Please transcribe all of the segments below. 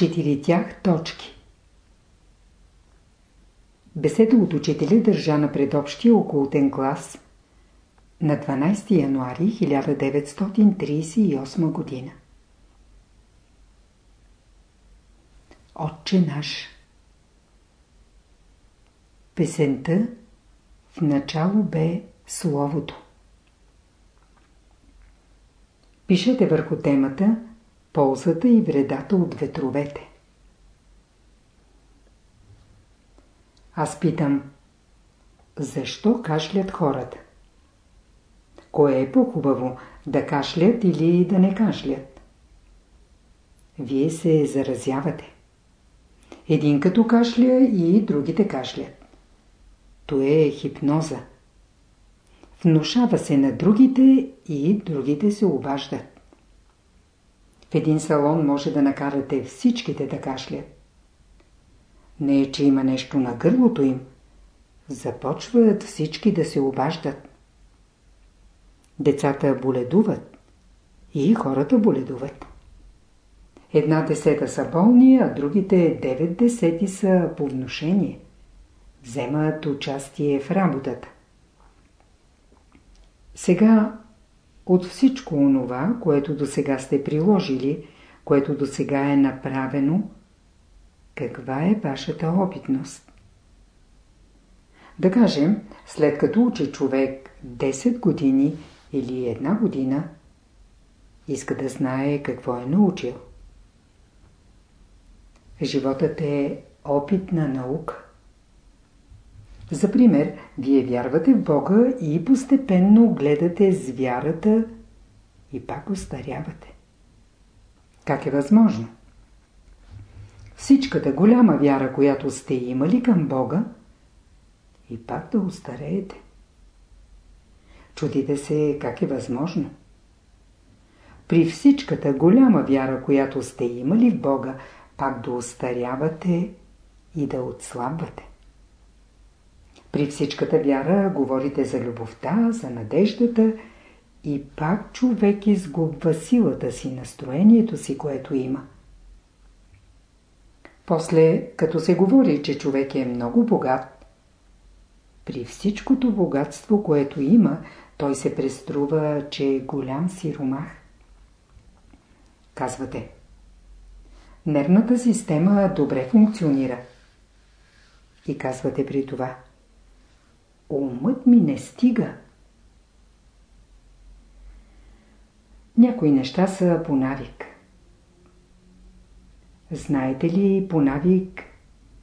четири тях точки. Беседа от учителя държа на предобщия окултен клас на 12 януари 1938 година. Отче наш Песента в начало бе Словото. Пишете върху темата Ползата и вредата от ветровете. Аз питам Защо кашлят хората? Кое е по-хубаво? Да кашлят или да не кашлят? Вие се заразявате. Един като кашля и другите кашлят. То е хипноза. Внушава се на другите и другите се обаждат. В един салон може да накарате всичките да кашлят. Не е, че има нещо на гърлото им. Започват всички да се обаждат. Децата боледуват и хората боледуват. Една десета са болни, а другите девет десети са по внушение. Вземат участие в работата. Сега от всичко онова, което до сега сте приложили, което до сега е направено, каква е вашата опитност? Да кажем, след като учи човек 10 години или една година, иска да знае какво е научил. Животът е опитна наука. За пример, вие вярвате в Бога и постепенно гледате с вярата и пак остарявате. Как е възможно? Всичката голяма вяра, която сте имали към Бога, и пак да устареете. Чудите се как е възможно. При всичката голяма вяра, която сте имали в Бога, пак да устарявате и да отслабвате. При всичката вяра говорите за любовта, за надеждата и пак човек изгубва силата си, настроението си, което има. После, като се говори, че човек е много богат, при всичкото богатство, което има, той се преструва, че е голям сиромах. Казвате, нервната система добре функционира. И казвате при това – умът ми не стига. Някои неща са по навик. Знаете ли, по навик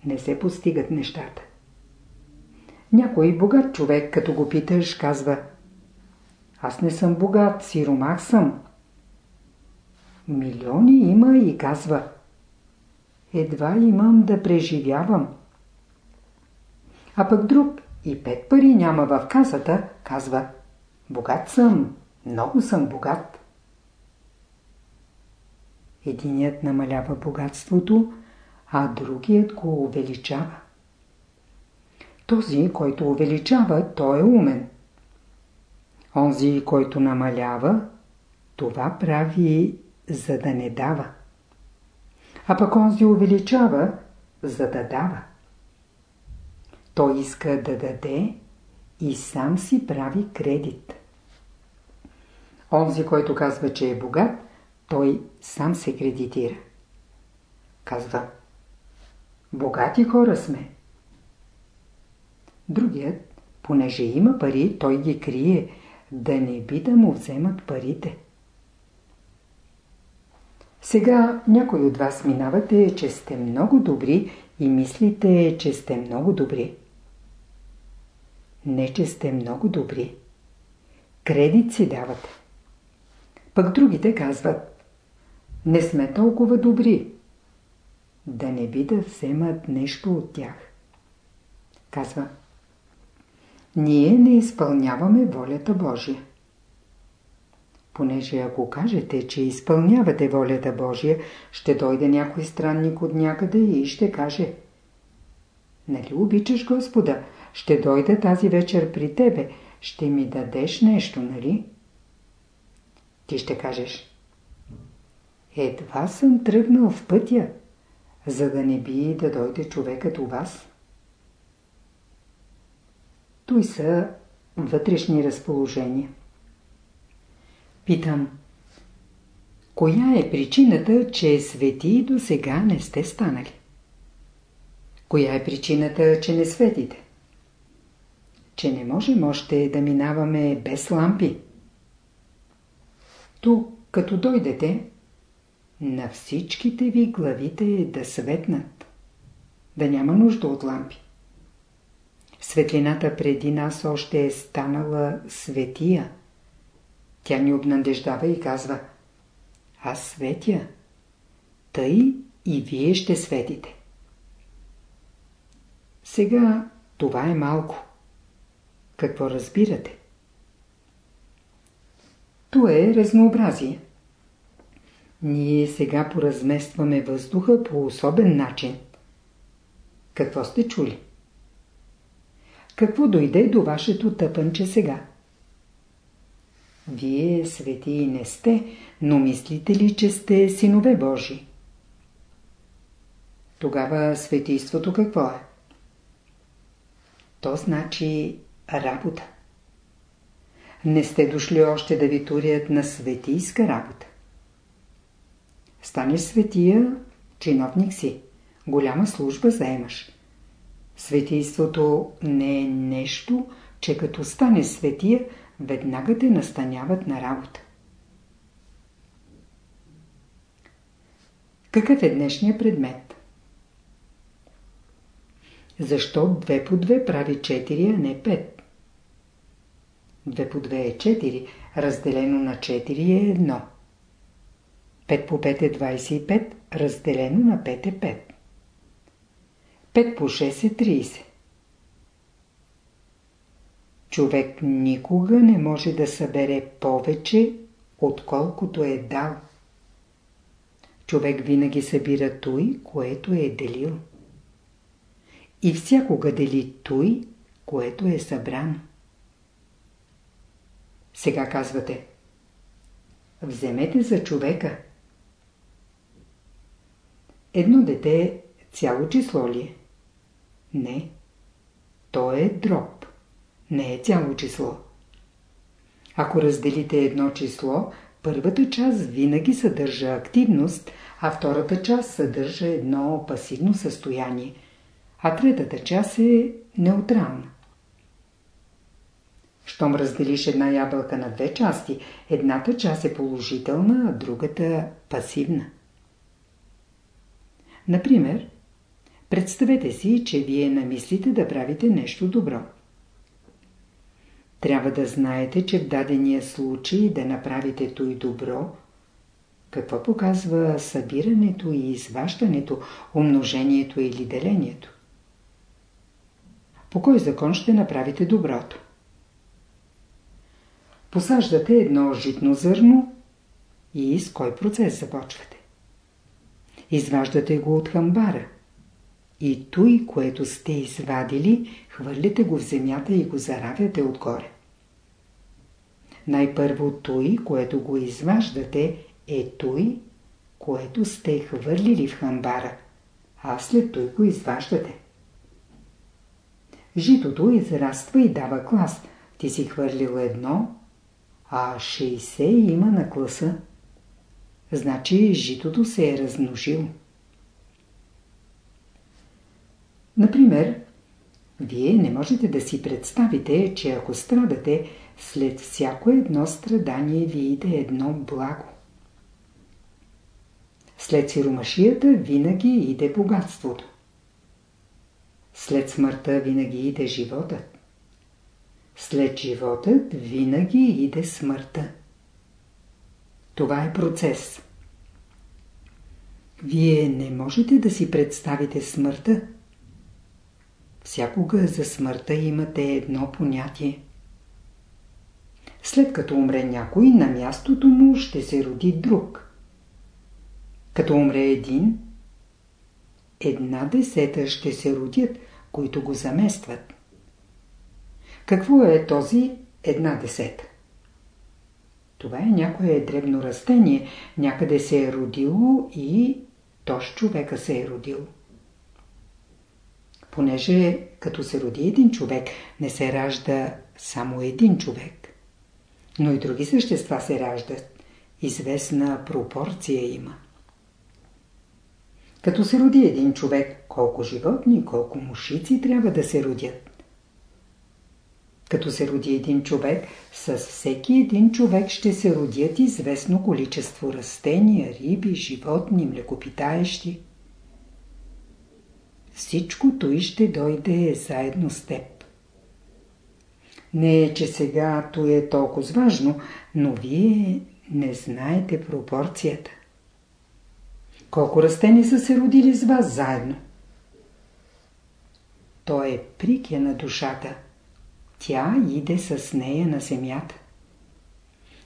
не се постигат нещата. Някой богат човек, като го питаш, казва Аз не съм богат, сиромах съм. Милиони има и казва Едва имам да преживявам. А пък друг и пет пари няма в касата, казва Богат съм, много съм богат. Единият намалява богатството, а другият го увеличава. Този, който увеличава, той е умен. Онзи, който намалява, това прави, за да не дава. А пък онзи увеличава, за да дава. Той иска да даде и сам си прави кредит. Онзи, който казва, че е богат, той сам се кредитира. Казва, богати хора сме. Другият, понеже има пари, той ги крие, да не би да му вземат парите. Сега някой от вас минавате, че сте много добри и мислите, че сте много добри. Не, че сте много добри. Кредит си давате. Пък другите казват, не сме толкова добри. Да не би да вземат нещо от тях. Казва, ние не изпълняваме волята Божия. Понеже ако кажете, че изпълнявате волята Божия, ще дойде някой странник от някъде и ще каже Нали обичаш Господа? Ще дойда тази вечер при тебе. Ще ми дадеш нещо, нали? Ти ще кажеш. Едва съм тръгнал в пътя. за да не би да дойде човекът у вас? Той са вътрешни разположения. Питам, коя е причината, че свети до сега не сте станали? Коя е причината, че не светите? Че не можем още да минаваме без лампи. Тук, като дойдете, на всичките ви главите да светнат. Да няма нужда от лампи. Светлината преди нас още е станала светия. Тя ни обнадеждава и казва Аз светя. Тъй и вие ще светите. Сега това е малко. Какво разбирате? То е разнообразие. Ние сега поразместваме въздуха по особен начин. Какво сте чули? Какво дойде до вашето тъпънче сега? Вие свети не сте, но мислите ли, че сте синове Божи? Тогава светийството какво е? То значи работа. Не сте дошли още да ви турят на светийска работа. Станеш светия, чиновник си. Голяма служба заемаш. Светийството не е нещо, че като стане светия, веднага те настаняват на работа. Какъв е днешния предмет? Защо 2 по 2 прави 4, а не 5? 2 по 2 е 4, разделено на 4 е 1. 5 по 5 е 25, разделено на 5 е 5. 5 по 6 е 30. Човек никога не може да събере повече, отколкото е дал. Човек винаги събира той, което е делил. И всякога дели той, което е събрано. Сега казвате Вземете за човека. Едно дете цяло число ли е? Не. То е дроб. Не е цяло число. Ако разделите едно число, първата част винаги съдържа активност, а втората част съдържа едно пасивно състояние, а третата част е неутрална. Щом разделиш една ябълка на две части, едната част е положителна, а другата пасивна. Например, Представете си, че вие намислите да правите нещо добро. Трябва да знаете, че в дадения случай да направите то и добро, какво показва събирането и изваждането, умножението или делението? По кой закон ще направите доброто? Посаждате едно житно зърно и с кой процес започвате? Изваждате го от хамбара. И той, което сте извадили, хвърляте го в земята и го заравяте отгоре. Най-първо той, което го изваждате, е той, което сте хвърлили в хамбара, а след той го изваждате. Житото израства и дава клас. Ти си хвърлил едно, а 60 има на класа. Значи житото се е размножило. Например, вие не можете да си представите, че ако страдате, след всяко едно страдание ви иде едно благо. След сиромашията винаги иде богатството. След смъртта винаги иде животът. След животът винаги иде смъртта. Това е процес. Вие не можете да си представите смъртта, Всякога за смъртта имате едно понятие. След като умре някой, на мястото му ще се роди друг. Като умре един, една десета ще се родят, които го заместват. Какво е този една десета? Това е някое дребно растение, някъде се е родило и то с човека се е родил. Понеже като се роди един човек, не се ражда само един човек, но и други същества се раждат. Известна пропорция има. Като се роди един човек, колко животни, колко мушици трябва да се родят. Като се роди един човек, с всеки един човек ще се родят известно количество растения, риби, животни, млекопитаещи. Всичко той ще дойде заедно с теб. Не е, че сега то е толкова важно, но вие не знаете пропорцията. Колко растения са се родили с вас заедно? То е прикя на душата. Тя иде с нея на земята.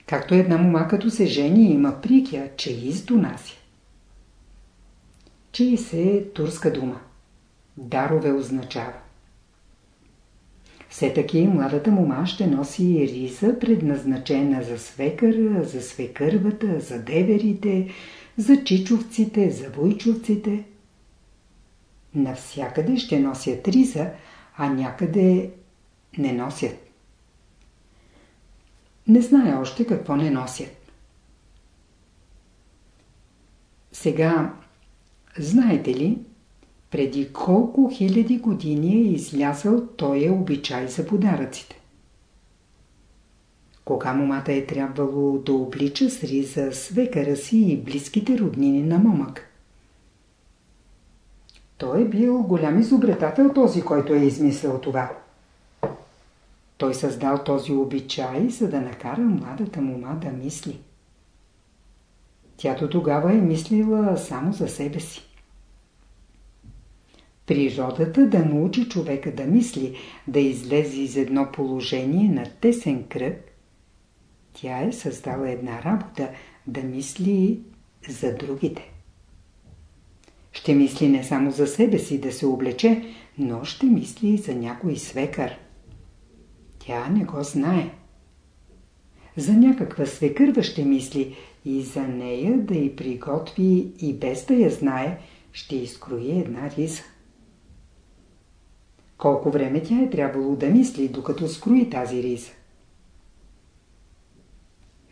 Както една мома като се жени има прикя, че издонася. Чии се е турска дума. Дарове означава. Все таки младата мома ще носи риза, предназначена за свекъра, за свекървата, за деверите, за чичовците, за войчовците. Навсякъде ще носят риза, а някъде не носят. Не знае още какво не носят. Сега, знаете ли, преди колко хиляди години е излязъл той е обичай за подаръците? Кога момата е трябвало да облича с риза свекара си и близките роднини на момък? Той е бил голям изобретател този, който е измислил това. Той създал този обичай, за да накара младата мома да мисли. Тято тогава е мислила само за себе си. Природата да научи човека да мисли, да излезе из едно положение на тесен кръг, тя е създала една работа да мисли за другите. Ще мисли не само за себе си да се облече, но ще мисли и за някой свекър. Тя не го знае. За някаква свекърва ще мисли и за нея да й приготви и без да я знае, ще изкрои една риза. Колко време тя е трябвало да мисли, докато скрои тази риза?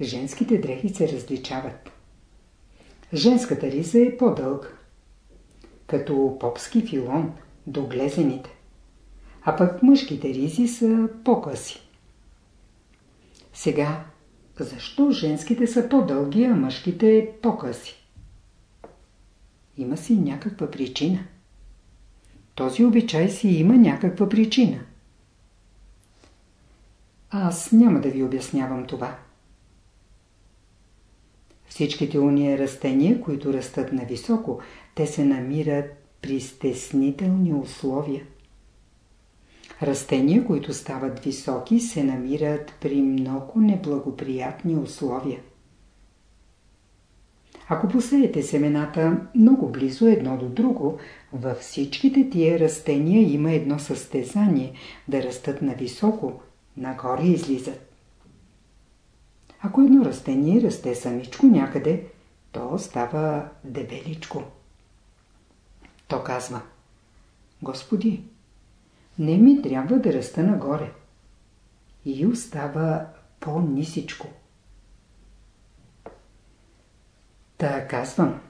Женските дрехи се различават. Женската риза е по-дълга. Като попски филон, до глезените. А пък мъжките ризи са по-къси. Сега, защо женските са по-дълги, а мъжките по-къси? Има си някаква причина. Този обичай си има някаква причина. Аз няма да ви обяснявам това. Всичките уния растения, които растат на високо, те се намират при стеснителни условия. Растения, които стават високи, се намират при много неблагоприятни условия. Ако посеете семената много близо едно до друго, във всичките тия растения има едно състезание да растат на високо, нагоре излизат. Ако едно растение расте самичко някъде, то става дебеличко. То казва Господи, не ми трябва да раста нагоре. И остава по-нисичко. Та казвам.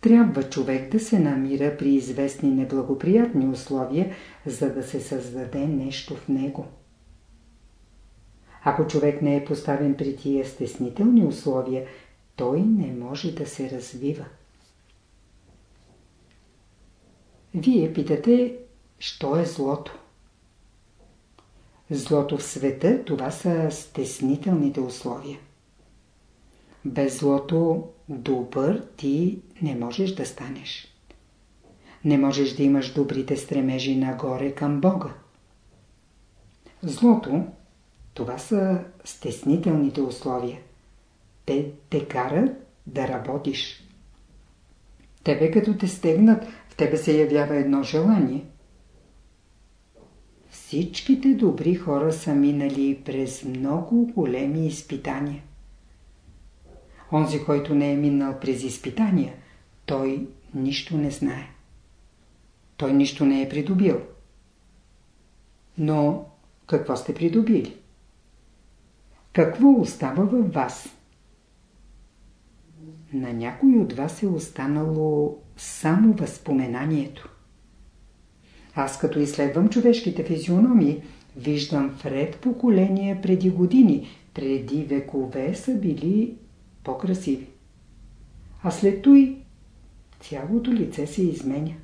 Трябва човек да се намира при известни неблагоприятни условия, за да се създаде нещо в него. Ако човек не е поставен при тия стеснителни условия, той не може да се развива. Вие питате, що е злото? Злото в света, това са стеснителните условия. Без злото добър ти не можеш да станеш. Не можеш да имаш добрите стремежи нагоре към Бога. Злото, това са стеснителните условия. Те те карат да работиш. Тебе като те стегнат, в тебе се явява едно желание. Всичките добри хора са минали през много големи изпитания. Онзи, който не е минал през изпитания, той нищо не знае. Той нищо не е придобил. Но какво сте придобили? Какво остава във вас? На някой от вас е останало само възпоменанието. Аз като изследвам човешките физиономии, виждам вред поколения преди години, преди векове са били по-красиви. А след той цялото лице се изменя.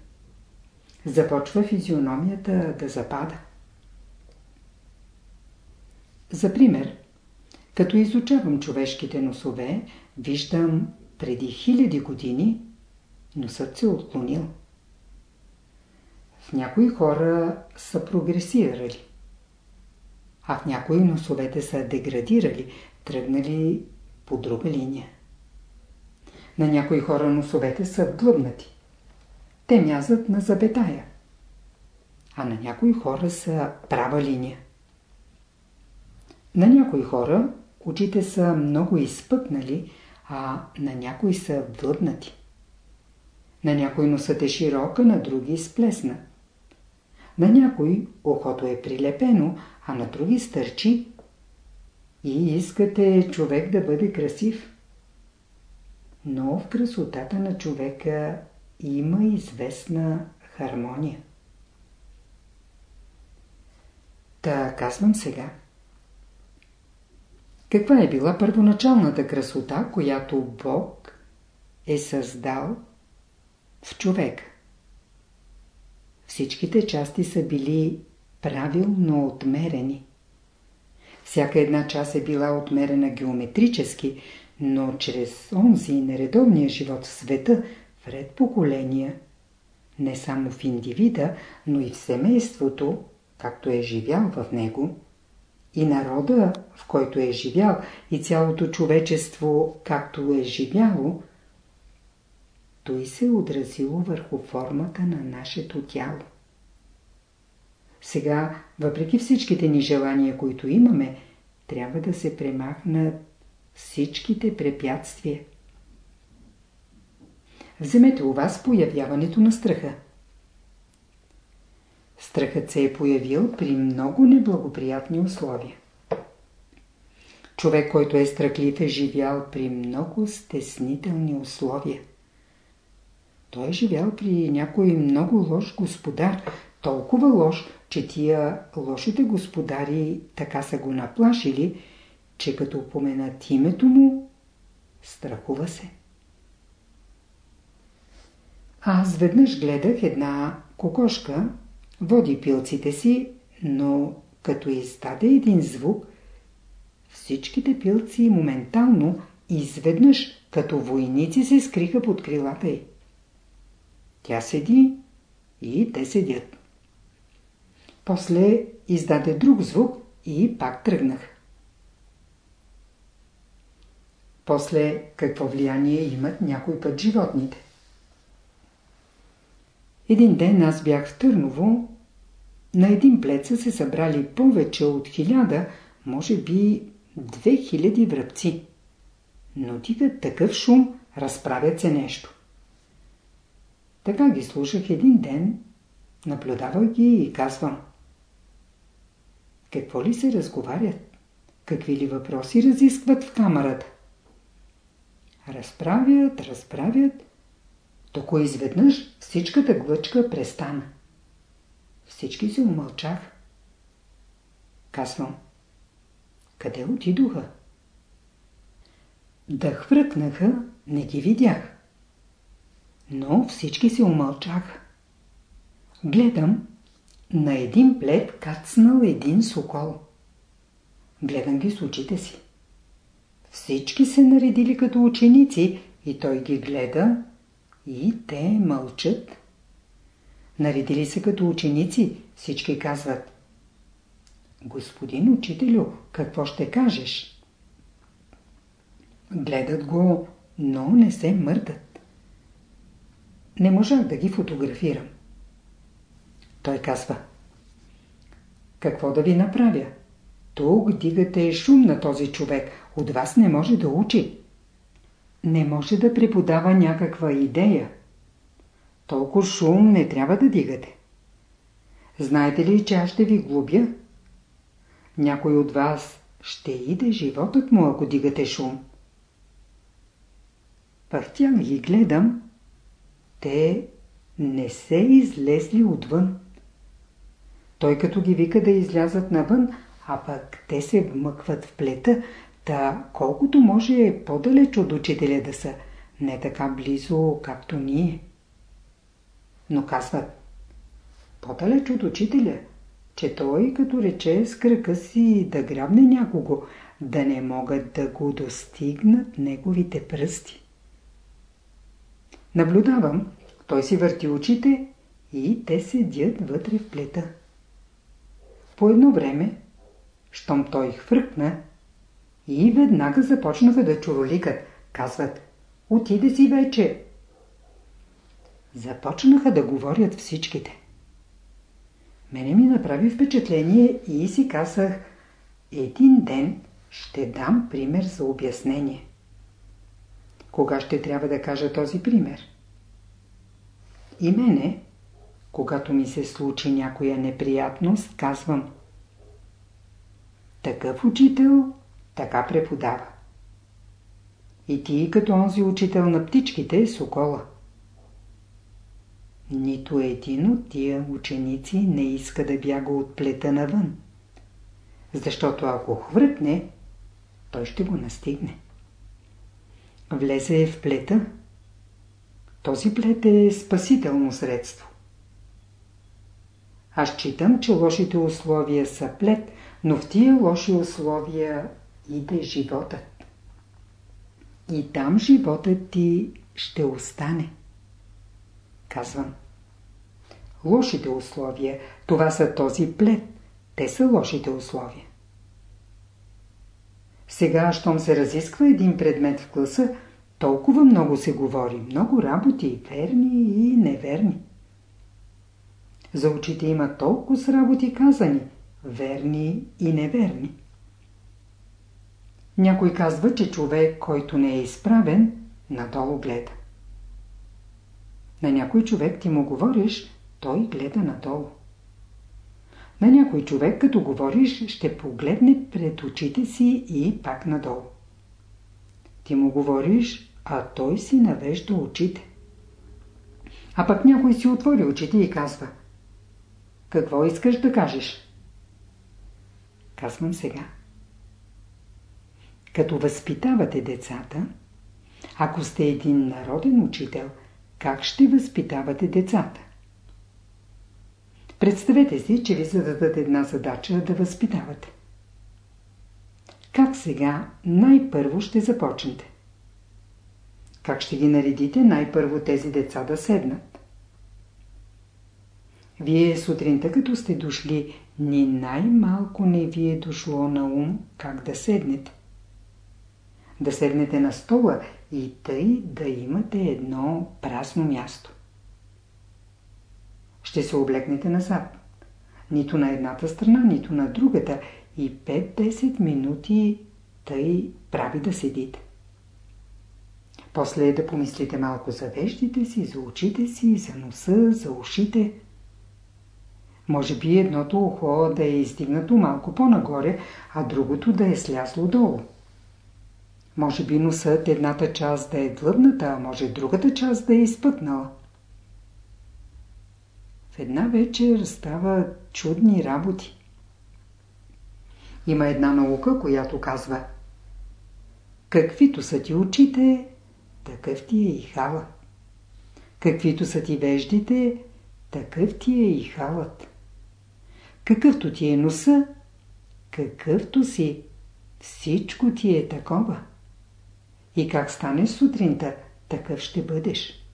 Започва физиономията да запада. За пример, като изучавам човешките носове, виждам преди хиляди години носът се отклонил. Някои хора са прогресирали, а в някои носовете са деградирали, тръгнали по друга линия. На някои хора носовете са вдлъбнати. Те мязат на забетая. А на някои хора са права линия. На някои хора очите са много изпъкнали, а на някои са вдлъбнати. На някой носът е широка, на други сплесна. На някой ухото е прилепено, а на други стърчи. И искате човек да бъде красив. Но в красотата на човека има известна хармония. Та казвам сега. Каква е била първоначалната красота, която Бог е създал в човек? Всичките части са били правилно отмерени. Всяка една част е била отмерена геометрически, но чрез онзи нередовния живот в света, в поколения, не само в индивида, но и в семейството, както е живял в него, и народа, в който е живял, и цялото човечество, както е живяло, той се е отразило върху формата на нашето тяло. Сега, въпреки всичките ни желания, които имаме, трябва да се премахнат всичките препятствия. Вземете у вас появяването на страха. Страхът се е появил при много неблагоприятни условия. Човек, който е страхлив, е живял при много стеснителни условия. Той е живял при някой много лош господар, толкова лош, че тия лошите господари така са го наплашили, че като упоменат името му, страхува се. Аз веднъж гледах една кокошка, води пилците си, но като издаде един звук, всичките пилци моментално, изведнъж, като войници се скриха под крилата й. Тя седи и те седят. После издаде друг звук и пак тръгнах. После какво влияние имат някой път животните? Един ден аз бях в Търново. На един плец се събрали повече от хиляда, може би две хиляди връбци. Но дигат такъв шум, разправят се нещо. Така ги слушах един ден, наблюдавах ги и казвам. Какво ли се разговарят? Какви ли въпроси разискват в камерата? Разправят, разправят. Токо изведнъж всичката глъчка престана. Всички се умълчах. Казвам. Къде отидоха? Да хвръкнаха, не ги видях. Но всички се умълчах. Гледам, на един плед кацнал един сокол. Гледам ги с очите си. Всички се наредили като ученици и той ги гледа и те мълчат. Наредили се като ученици, всички казват Господин учителю, какво ще кажеш? Гледат го, но не се мърдат. Не можах да ги фотографирам. Той казва Какво да ви направя? Тук дигате шум на този човек. От вас не може да учи. не може да преподава някаква идея. Толкова шум не трябва да дигате. Знаете ли, че аз ще ви глубя? Някой от вас ще иде животът му, ако дигате шум. Въртя ги гледам, те не се излезли отвън. Той като ги вика да излязат навън, а пък те се вмъкват в плета, та колкото може по-далеч от учителя да са, не така близо, както ние. Но казват, по-далеч от учителя, че той като рече с кръка си да грабне някого, да не могат да го достигнат неговите пръсти. Наблюдавам, той си върти очите и те седят вътре в плета. По едно време, щом той хвъркна, и веднага започнаха да чуроликат. Казват, отиде си вече. Започнаха да говорят всичките. Мене ми направи впечатление и си казах, един ден ще дам пример за обяснение. Кога ще трябва да кажа този пример? И мене, когато ми се случи някоя неприятност, казвам Такъв учител така преподава. И ти като онзи учител на птичките, Сокола. Нито един от тия ученици не иска да бяга от плета навън. Защото ако хвъркне, той ще го настигне. Влезе в плета. Този плет е спасително средство. Аз читам, че лошите условия са плет, но в тия лоши условия иде животът. И там животът ти ще остане. Казвам. Лошите условия, това са този плед. Те са лошите условия. Сега, щом се разисква един предмет в класа, толкова много се говори, много работи, верни и неверни. За очите има толкова с работи казани, верни и неверни. Някой казва, че човек, който не е изправен, надолу гледа. На някой човек ти му говориш, той гледа надолу. На някой човек, като говориш, ще погледне пред очите си и пак надолу. Ти му говориш, а той си навежда очите. А пък някой си отвори очите и казва Какво искаш да кажеш? Казвам сега. Като възпитавате децата, ако сте един народен учител, как ще възпитавате децата? Представете си, че ви зададат една задача да възпитавате. Как сега най-първо ще започнете? Как ще ги наредите най-първо тези деца да седнат? Вие сутринта, като сте дошли, ни най-малко не ви е дошло на ум как да седнете да седнете на стола и тъй да имате едно празно място. Ще се облекнете назад. Нито на едната страна, нито на другата и 5-10 минути тъй прави да седите. После да помислите малко за веждите си, за очите си, за носа, за ушите. Може би едното ухо да е издигнато малко по-нагоре, а другото да е слязло долу. Може би носът едната част да е длъбната, а може другата част да е изпътнала. В една вечер става чудни работи. Има една наука, която казва Каквито са ти очите, такъв ти е и хала. Каквито са ти веждите, такъв ти е и халът. Какъвто ти е носа, какъвто си, всичко ти е такова. И как станеш сутринта, такъв ще бъдеш.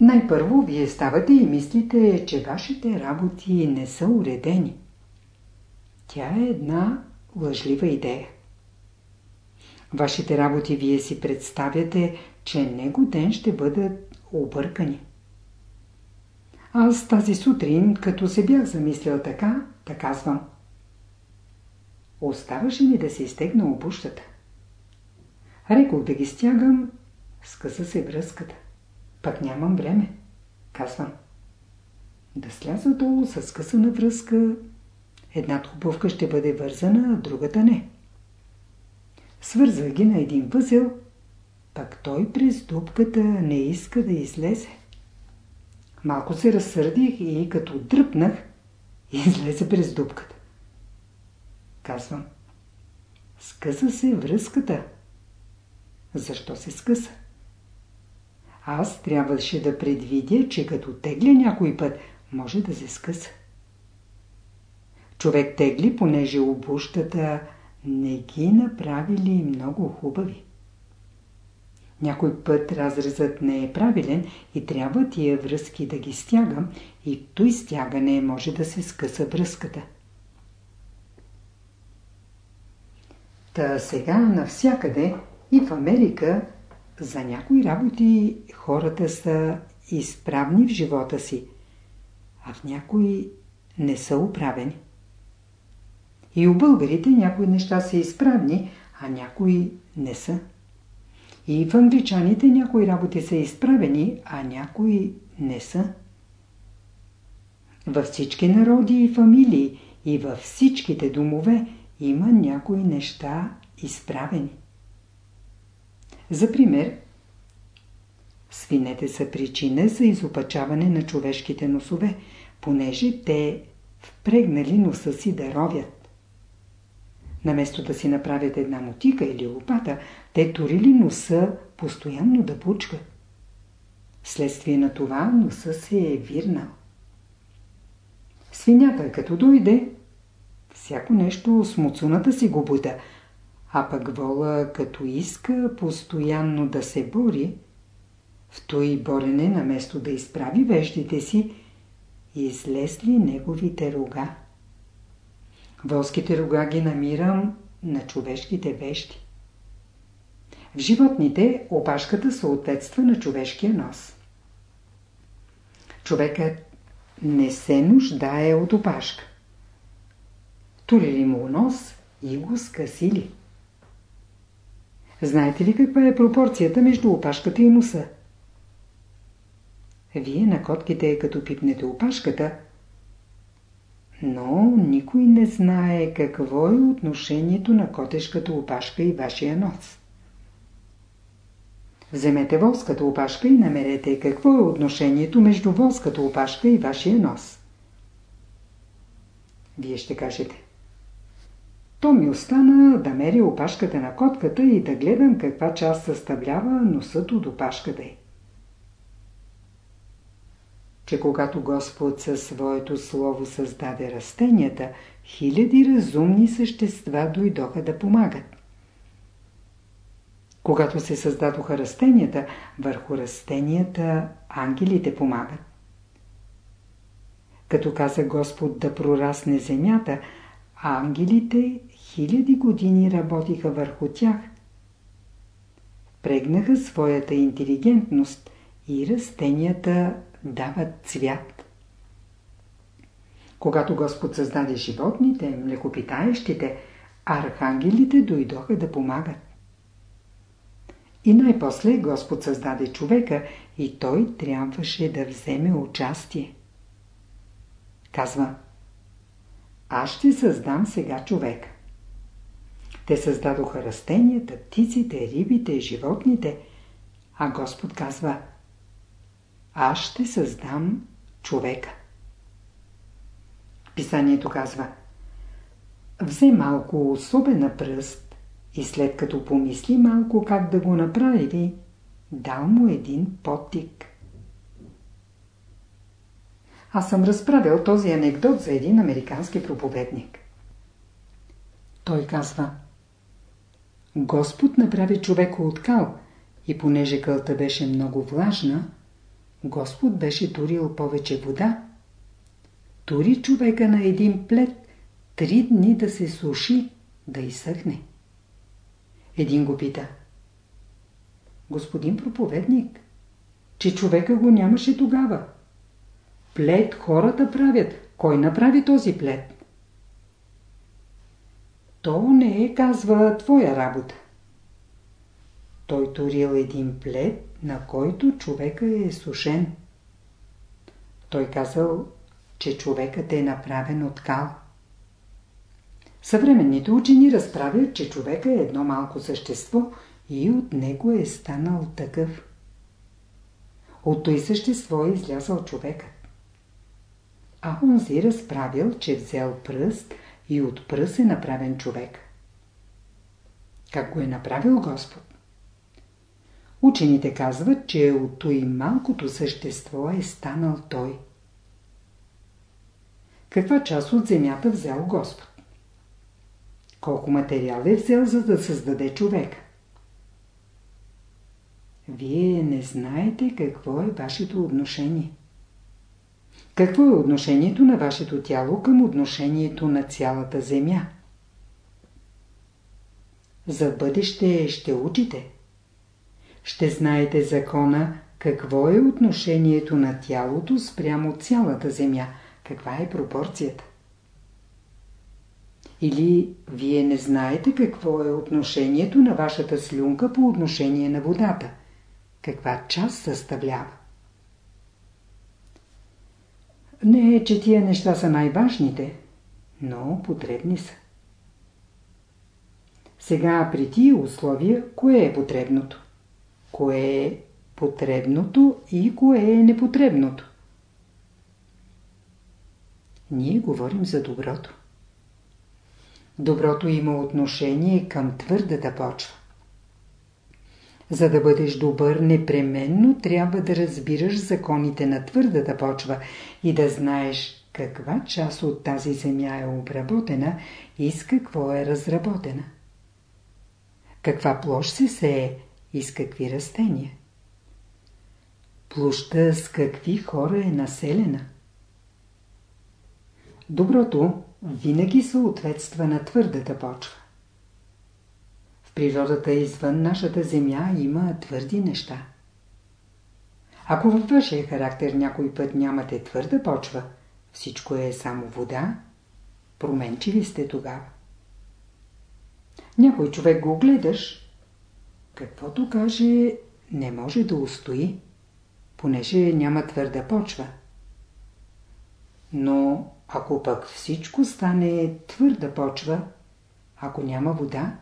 Най-първо вие ставате и мислите, че вашите работи не са уредени. Тя е една лъжлива идея. Вашите работи вие си представяте, че него ден ще бъдат объркани. Аз тази сутрин, като се бях замислял така, така казвам. Оставаше ми да се изтегна обущата. Рекох да ги стягам, скъса се връзката. Пак нямам време. Казвам. Да сляза долу с скъсана връзка. Едната хубавка ще бъде вързана, а другата не. Свърза ги на един възел, пак той през дупката не иска да излезе. Малко се разсърдих и като дръпнах, излезе през дупката. Казвам. Скъса се връзката. Защо се скъса? Аз трябваше да предвидя, че като тегля някой път, може да се скъса. Човек тегли, понеже обущата не ги направили много хубави. Някой път разрезът не е правилен и трябва тия връзки да ги стягам и той стягане може да се скъса връзката. Та сега навсякъде и в Америка за някои работи хората са изправни в живота си, а в някои не са управени. И у българите някои неща са изправни, а някои не са. И в англичаните някои работи са изправени, а някои не са. Във всички народи и фамилии и във всичките домове има някои неща изправени. За пример, свинете са причина за изопачаване на човешките носове, понеже те впрегнали носа си да ровят. Наместо да си направят една мотика или лопата, те турили носа постоянно да пучка. Следствие на това носа се е вирнал. Свинята, като дойде, всяко нещо с муцуната си го буда, а пък вола, като иска постоянно да се бори, в той борене, наместо да изправи веждите си, излезли неговите рога. Волските рога ги намирам на човешките вежди. В животните опашката съответства на човешкия нос. Човекът не се нуждае от опашка. Турили му нос и го скъсили. Знаете ли каква е пропорцията между опашката и носа? Вие на котките като пипнете опашката, но никой не знае какво е отношението на котешката опашка и вашия нос. Вземете волската опашка и намерете какво е отношението между волската опашка и вашия нос. Вие ще кажете. То ми остана да меря опашката на котката и да гледам каква част съставлява носът от опашката й. Че когато Господ със своето слово създаде растенията, хиляди разумни същества дойдоха да помагат. Когато се създадоха растенията, върху растенията ангелите помагат. Като каза Господ да прорасне земята, ангелите хиляди години работиха върху тях. Прегнаха своята интелигентност и растенията дават цвят. Когато Господ създаде животните, млекопитаещите, архангелите дойдоха да помагат. И най-после Господ създаде човека и той трябваше да вземе участие. Казва, аз ще създам сега човека. Те създадоха растенията, птиците, рибите, животните, а Господ казва Аз ще създам човека. Писанието казва Взе малко особена пръст и след като помисли малко как да го направи, дал му един потик. Аз съм разправил този анекдот за един американски проповедник. Той казва Господ направи човека от кал и понеже кълта беше много влажна, Господ беше турил повече вода. Тури човека на един плед три дни да се суши, да изсъхне. Един го пита. Господин проповедник, че човека го нямаше тогава. Плед хората правят. Кой направи този плед? То не е, казва, твоя работа. Той турил един плед, на който човека е сушен. Той казал, че човекът е направен от кал. Съвременните учени разправят, че човека е едно малко същество и от него е станал такъв. От той същество е излязъл човекът. А онзи разправил, че взел пръст и от пръст е направен човек. Как го е направил Господ? Учените казват, че от той малкото същество е станал той. Каква част от земята взел Господ? Колко материал е взел, за да създаде човек? Вие не знаете какво е вашето отношение. Какво е отношението на вашето тяло към отношението на цялата земя? За бъдеще ще учите. Ще знаете закона, какво е отношението на тялото спрямо цялата земя, каква е пропорцията. Или вие не знаете какво е отношението на вашата слюнка по отношение на водата, каква част съставлява. Не е, че тия неща са най-важните, но потребни са. Сега при тия условия, кое е потребното? Кое е потребното и кое е непотребното? Ние говорим за доброто. Доброто има отношение към твърдата почва. За да бъдеш добър, непременно трябва да разбираш законите на твърдата почва и да знаеш каква част от тази земя е обработена и с какво е разработена. Каква площ се сее и с какви растения. Площта с какви хора е населена. Доброто винаги съответства на твърдата почва природата извън нашата земя има твърди неща. Ако във вашия характер някой път нямате твърда почва, всичко е само вода, променчиви сте тогава. Някой човек го гледаш, каквото каже, не може да устои, понеже няма твърда почва. Но ако пък всичко стане твърда почва, ако няма вода,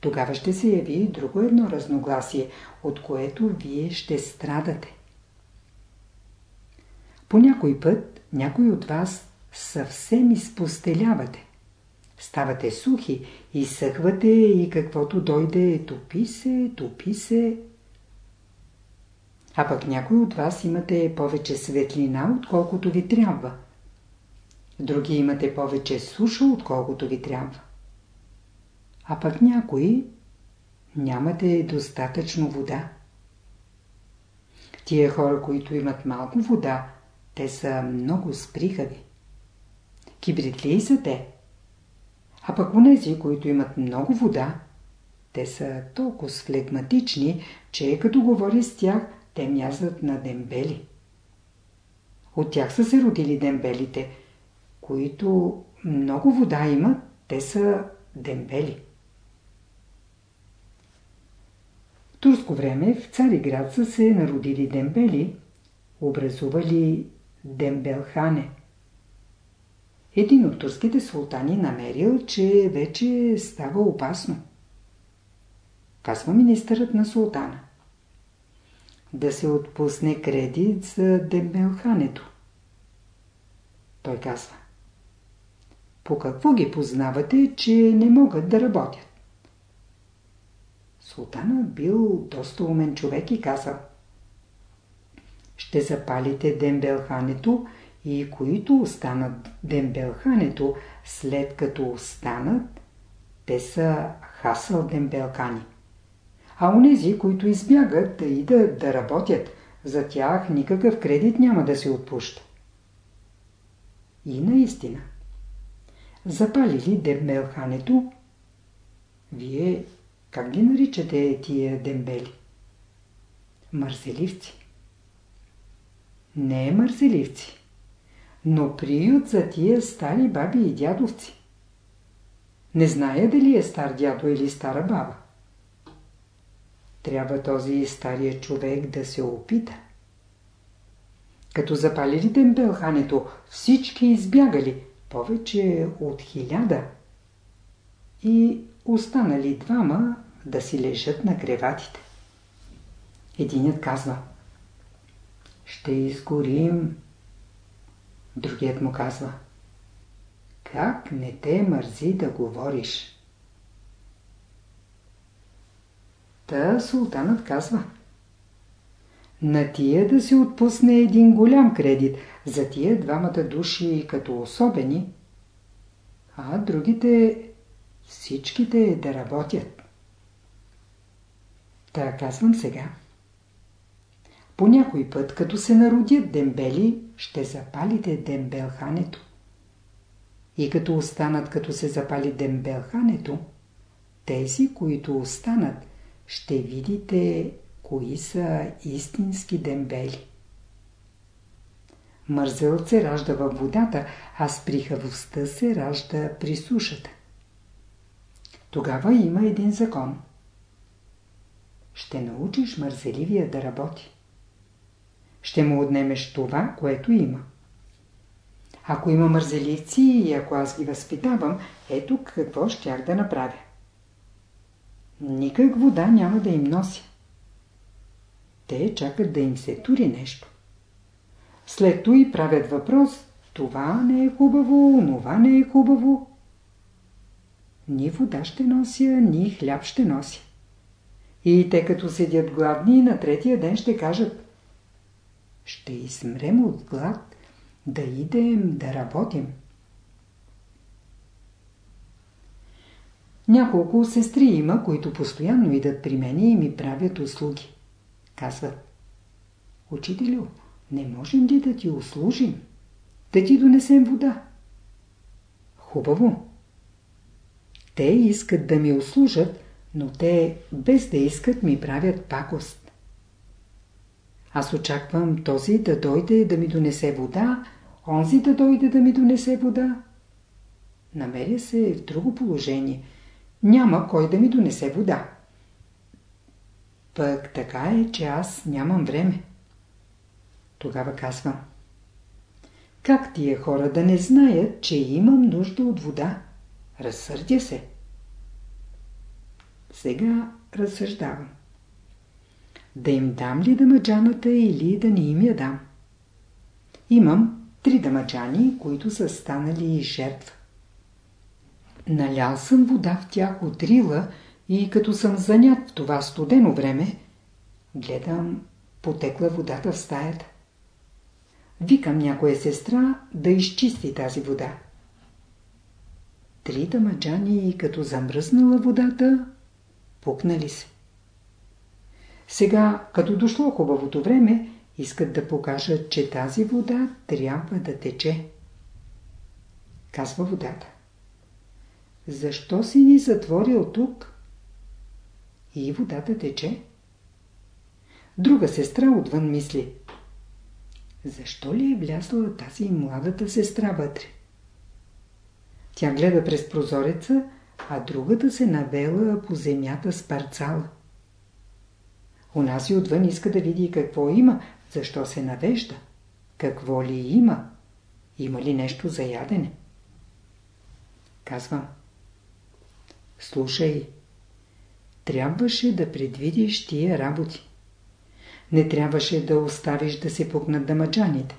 тогава ще се яви друго едно разногласие, от което вие ще страдате. По някой път някой от вас съвсем изпостелявате. Ставате сухи, изсъхвате и каквото дойде, топи се, топи се. А пък някой от вас имате повече светлина, отколкото ви трябва. Други имате повече суша, отколкото ви трябва а пък някои нямате достатъчно вода. Тия хора, които имат малко вода, те са много сприхави. Кибритли са те. А пък онези, които имат много вода, те са толкова флегматични, че като говори с тях, те мязат на дембели. От тях са се родили дембелите, които много вода имат, те са дембели. турско време в Цариград са се народили дембели, образували дембелхане. Един от турските султани намерил, че вече става опасно. Казва министърът на султана. Да се отпусне кредит за дембелхането. Той казва. По какво ги познавате, че не могат да работят? Султанът бил доста умен човек и казал Ще запалите дембелхането и които останат дембелхането, след като останат, те са хасъл дембелкани. А онези, които избягат да идат да работят, за тях никакъв кредит няма да се отпуща. И наистина, запалили дембелхането, вие как ги наричате тия дембели? Мързеливци. Не е мързеливци, но приют за тия стари баби и дядовци. Не зная дали е стар дядо или стара баба. трябва този стария човек да се опита. Като запалили дембелхането, всички избягали, повече от хиляда. И останали двама да си лежат на креватите. Единят казва Ще изгорим. Другият му казва Как не те мързи да говориш? Та султанът казва На тия да се отпусне един голям кредит, за тия двамата души като особени, а другите всичките да работят. Та казвам сега. По някой път, като се народят дембели, ще запалите дембелхането. И като останат, като се запали дембелхането, тези, които останат, ще видите кои са истински дембели. Мързелът се ражда във водата, а сприхавостта се ражда при сушата. Тогава има един закон. Ще научиш мързеливия да работи. Ще му отнемеш това, което има. Ако има мързеливци и ако аз ги възпитавам, ето какво щях да направя. Никак вода няма да им носи. Те чакат да им се тури нещо. След и правят въпрос, това не е хубаво, онова не е хубаво. Ни вода ще нося, ни хляб ще нося. И те като седят гладни, на третия ден ще кажат Ще измрем от глад, да идем да работим. Няколко сестри има, които постоянно идат при мене и ми правят услуги. Казват Учителю, не можем ли да ти услужим? Да ти донесем вода? Хубаво. Те искат да ми услужат, но те без да искат ми правят пакост. Аз очаквам този да дойде да ми донесе вода, онзи да дойде да ми донесе вода. Намеря се в друго положение. Няма кой да ми донесе вода. Пък така е, че аз нямам време. Тогава казвам. Как тия хора да не знаят, че имам нужда от вода? Разсърдя се. Сега разсъждавам. Да им дам ли дамаджаната или да не им я дам? Имам три дамаджани, които са станали жертва. Налял съм вода в тях от рила и като съм занят в това студено време, гледам потекла водата в стаята. Викам някоя сестра да изчисти тази вода. Три дамаджани, като замръзнала водата, пукнали се. Сега, като дошло хубавото време, искат да покажат, че тази вода трябва да тече. Казва водата. Защо си ни затворил тук? И водата тече. Друга сестра отвън мисли. Защо ли е влязла тази младата сестра вътре? Тя гледа през прозореца, а другата се навела по земята с парцала. Унази отвън иска да види какво има, защо се навежда, какво ли има, има ли нещо за ядене. Казвам. Слушай, трябваше да предвидиш тия работи. Не трябваше да оставиш да се пукнат дамаджаните.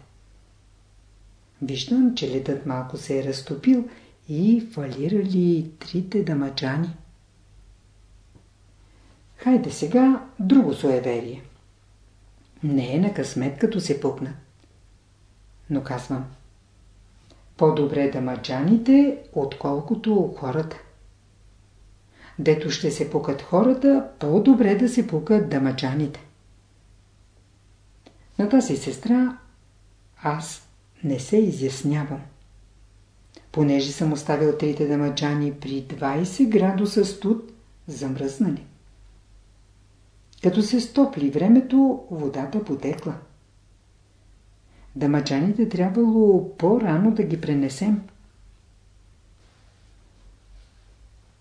Виждам, че ледът малко се е разтопил и фалирали трите дамаджани. Хайде сега друго суеверие. Не е на късмет, като се пукнат. Но казвам. По-добре дамаджаните, отколкото хората. Дето ще се пукат хората, по-добре да се пукат дамаджаните. На тази сестра аз не се изяснявам. Понеже съм оставил трите дамаджани при 20 градуса студ, замръзнали. Като се стопли времето, водата потекла. Дамаджаните трябвало по-рано да ги пренесем.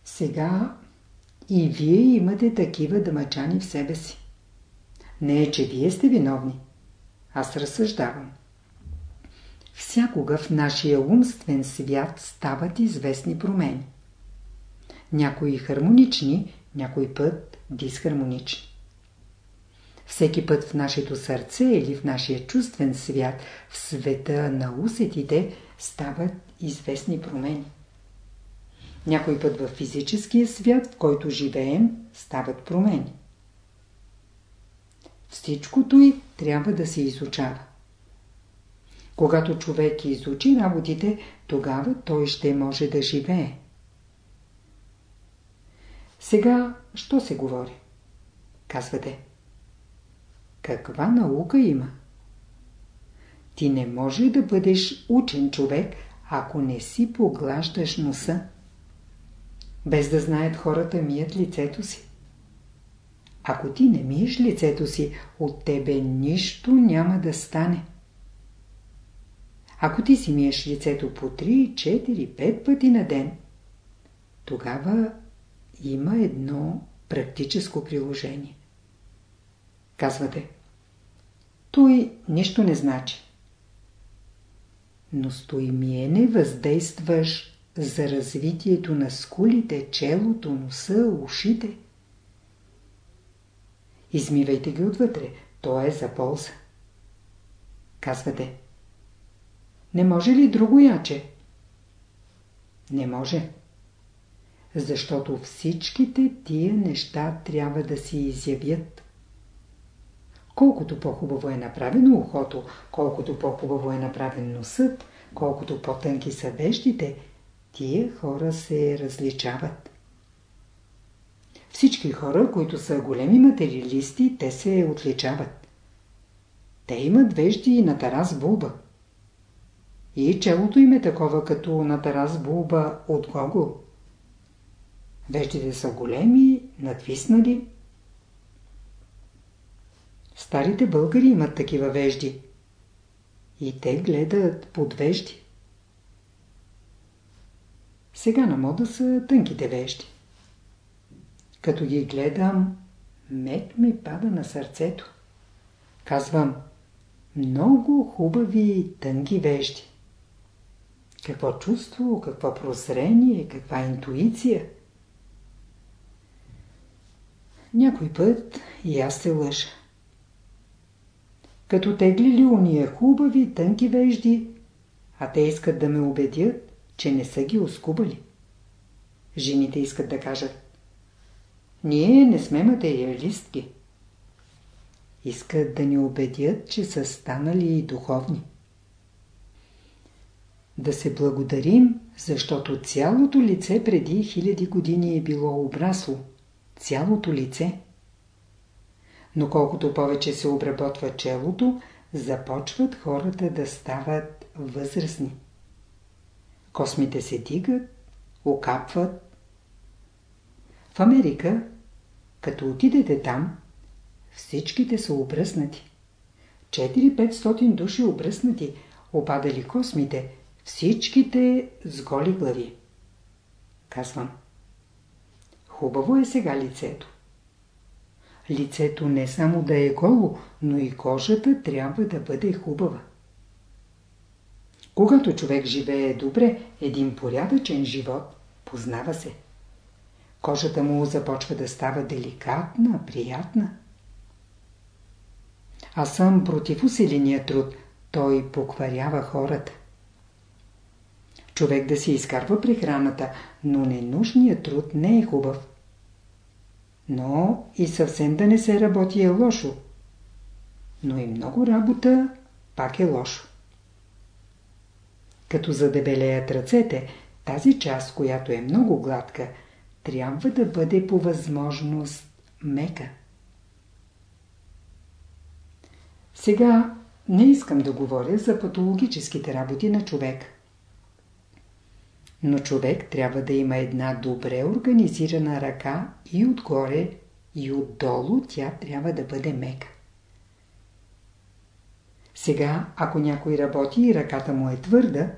Сега И вие имате такива дъмачани в себе си. Не е, че вие сте виновни. Аз разсъждавам. Всякога в нашия умствен свят стават известни промени. Някои хармонични, някой път дисхармонични. Всеки път в нашето сърце или в нашия чувствен свят, в света на усетите, стават известни промени. Някой път в физическия свят, в който живеем, стават промени. Всичкото и трябва да се изучава. Когато човек изучи работите, тогава той ще може да живее. Сега, що се говори? Казвате. Каква наука има? Ти не може да бъдеш учен човек, ако не си поглаждаш носа. Без да знаят хората мият лицето си. Ако ти не миеш лицето си, от тебе нищо няма да стане. Ако ти си миеш лицето по 3, 4, 5 пъти на ден, тогава има едно практическо приложение. Казвате, той нищо не значи. Но с той миене въздействаш за развитието на скулите, челото, носа, ушите. Измивайте ги отвътре, то е за полза. Казвате, не може ли друго яче? Не може. Защото всичките тия неща трябва да си изявят. Колкото по-хубаво е направено ухото, колкото по-хубаво е направен носът, колкото по-тънки са веждите, тия хора се различават. Всички хора, които са големи материалисти, те се отличават. Те имат вежди и на Тарас Булба. И челото им е такова като на Тарас Булба от Гогол. Веждите са големи, надвиснали. Старите българи имат такива вежди. И те гледат под вежди. Сега на мода са тънките вежди. Като ги гледам, мек ми пада на сърцето. Казвам, много хубави тънки вежди. Какво чувство, какво прозрение, каква интуиция. Някой път и аз се лъжа. Като теглили уния хубави, тънки вежди, а те искат да ме убедят, че не са ги оскубали. Жените искат да кажат ние не сме материалистки. Искат да ни убедят, че са станали и духовни. Да се благодарим, защото цялото лице преди хиляди години е било обрасло. Цялото лице. Но колкото повече се обработва челото, започват хората да стават възрастни. Космите се дигат, окапват. В Америка като отидете там, всичките са обръснати. 4-500 души обръснати, опадали космите, всичките с голи глави. Казвам. Хубаво е сега лицето. Лицето не само да е голо, но и кожата трябва да бъде хубава. Когато човек живее добре, един порядъчен живот, познава се. Кожата му започва да става деликатна, приятна. Аз съм против усиления труд. Той покварява хората. Човек да си изкарва прехраната, но ненужният труд не е хубав. Но и съвсем да не се работи е лошо. Но и много работа пак е лошо. Като задебелеят ръцете, тази част, която е много гладка – трябва да бъде по възможност мека. Сега не искам да говоря за патологическите работи на човек. Но човек трябва да има една добре организирана ръка и отгоре, и отдолу тя трябва да бъде мека. Сега, ако някой работи и ръката му е твърда,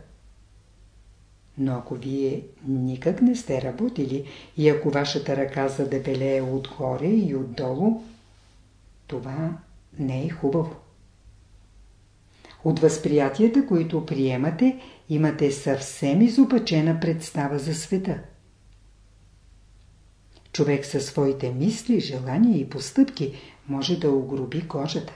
Но ако вие никак не сте работили и ако вашата ръка задебелее отгоре и отдолу, това не е хубаво. От възприятията, които приемате, имате съвсем изопачена представа за света. Човек със своите мисли, желания и постъпки може да огроби кожата.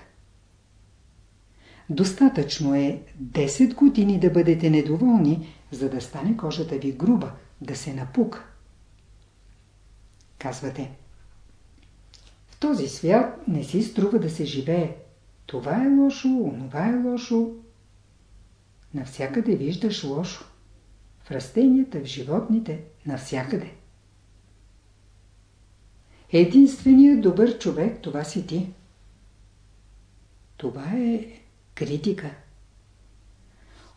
Достатъчно е 10 години да бъдете недоволни, за да стане кожата ви груба, да се напука. Казвате. В този свят не си струва да се живее. Това е лошо, онова е лошо. Навсякъде виждаш лошо. В растенията, в животните, навсякъде. Единственият добър човек, това си ти. Това е критика.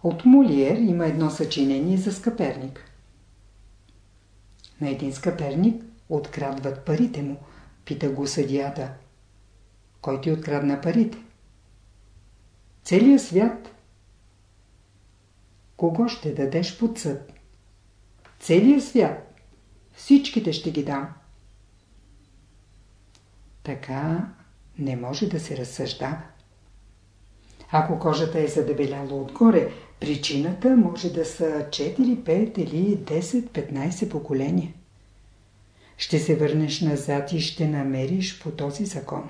От Молиер има едно съчинение за скъперник. На един скъперник открадват парите му. Пита го съдията. Кой ти открадна парите? Целият свят. Кого ще дадеш под съд? Целият свят. Всичките ще ги дам. Така не може да се разсъждава. Ако кожата е задебеляла отгоре, причината може да са 4, 5 или 10, 15 поколения. Ще се върнеш назад и ще намериш по този закон.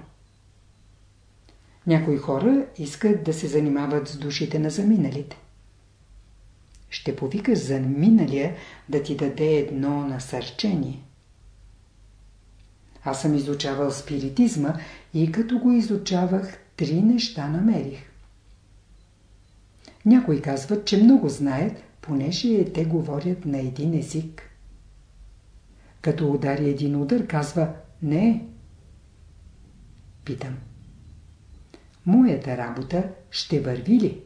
Някои хора искат да се занимават с душите на заминалите. Ще повикаш за миналия да ти даде едно насърчение. Аз съм изучавал спиритизма и като го изучавах, три неща намерих. Някои казват, че много знаят, понеже те говорят на един език. Като удари един удар, казва «Не». Питам. Моята работа ще върви ли?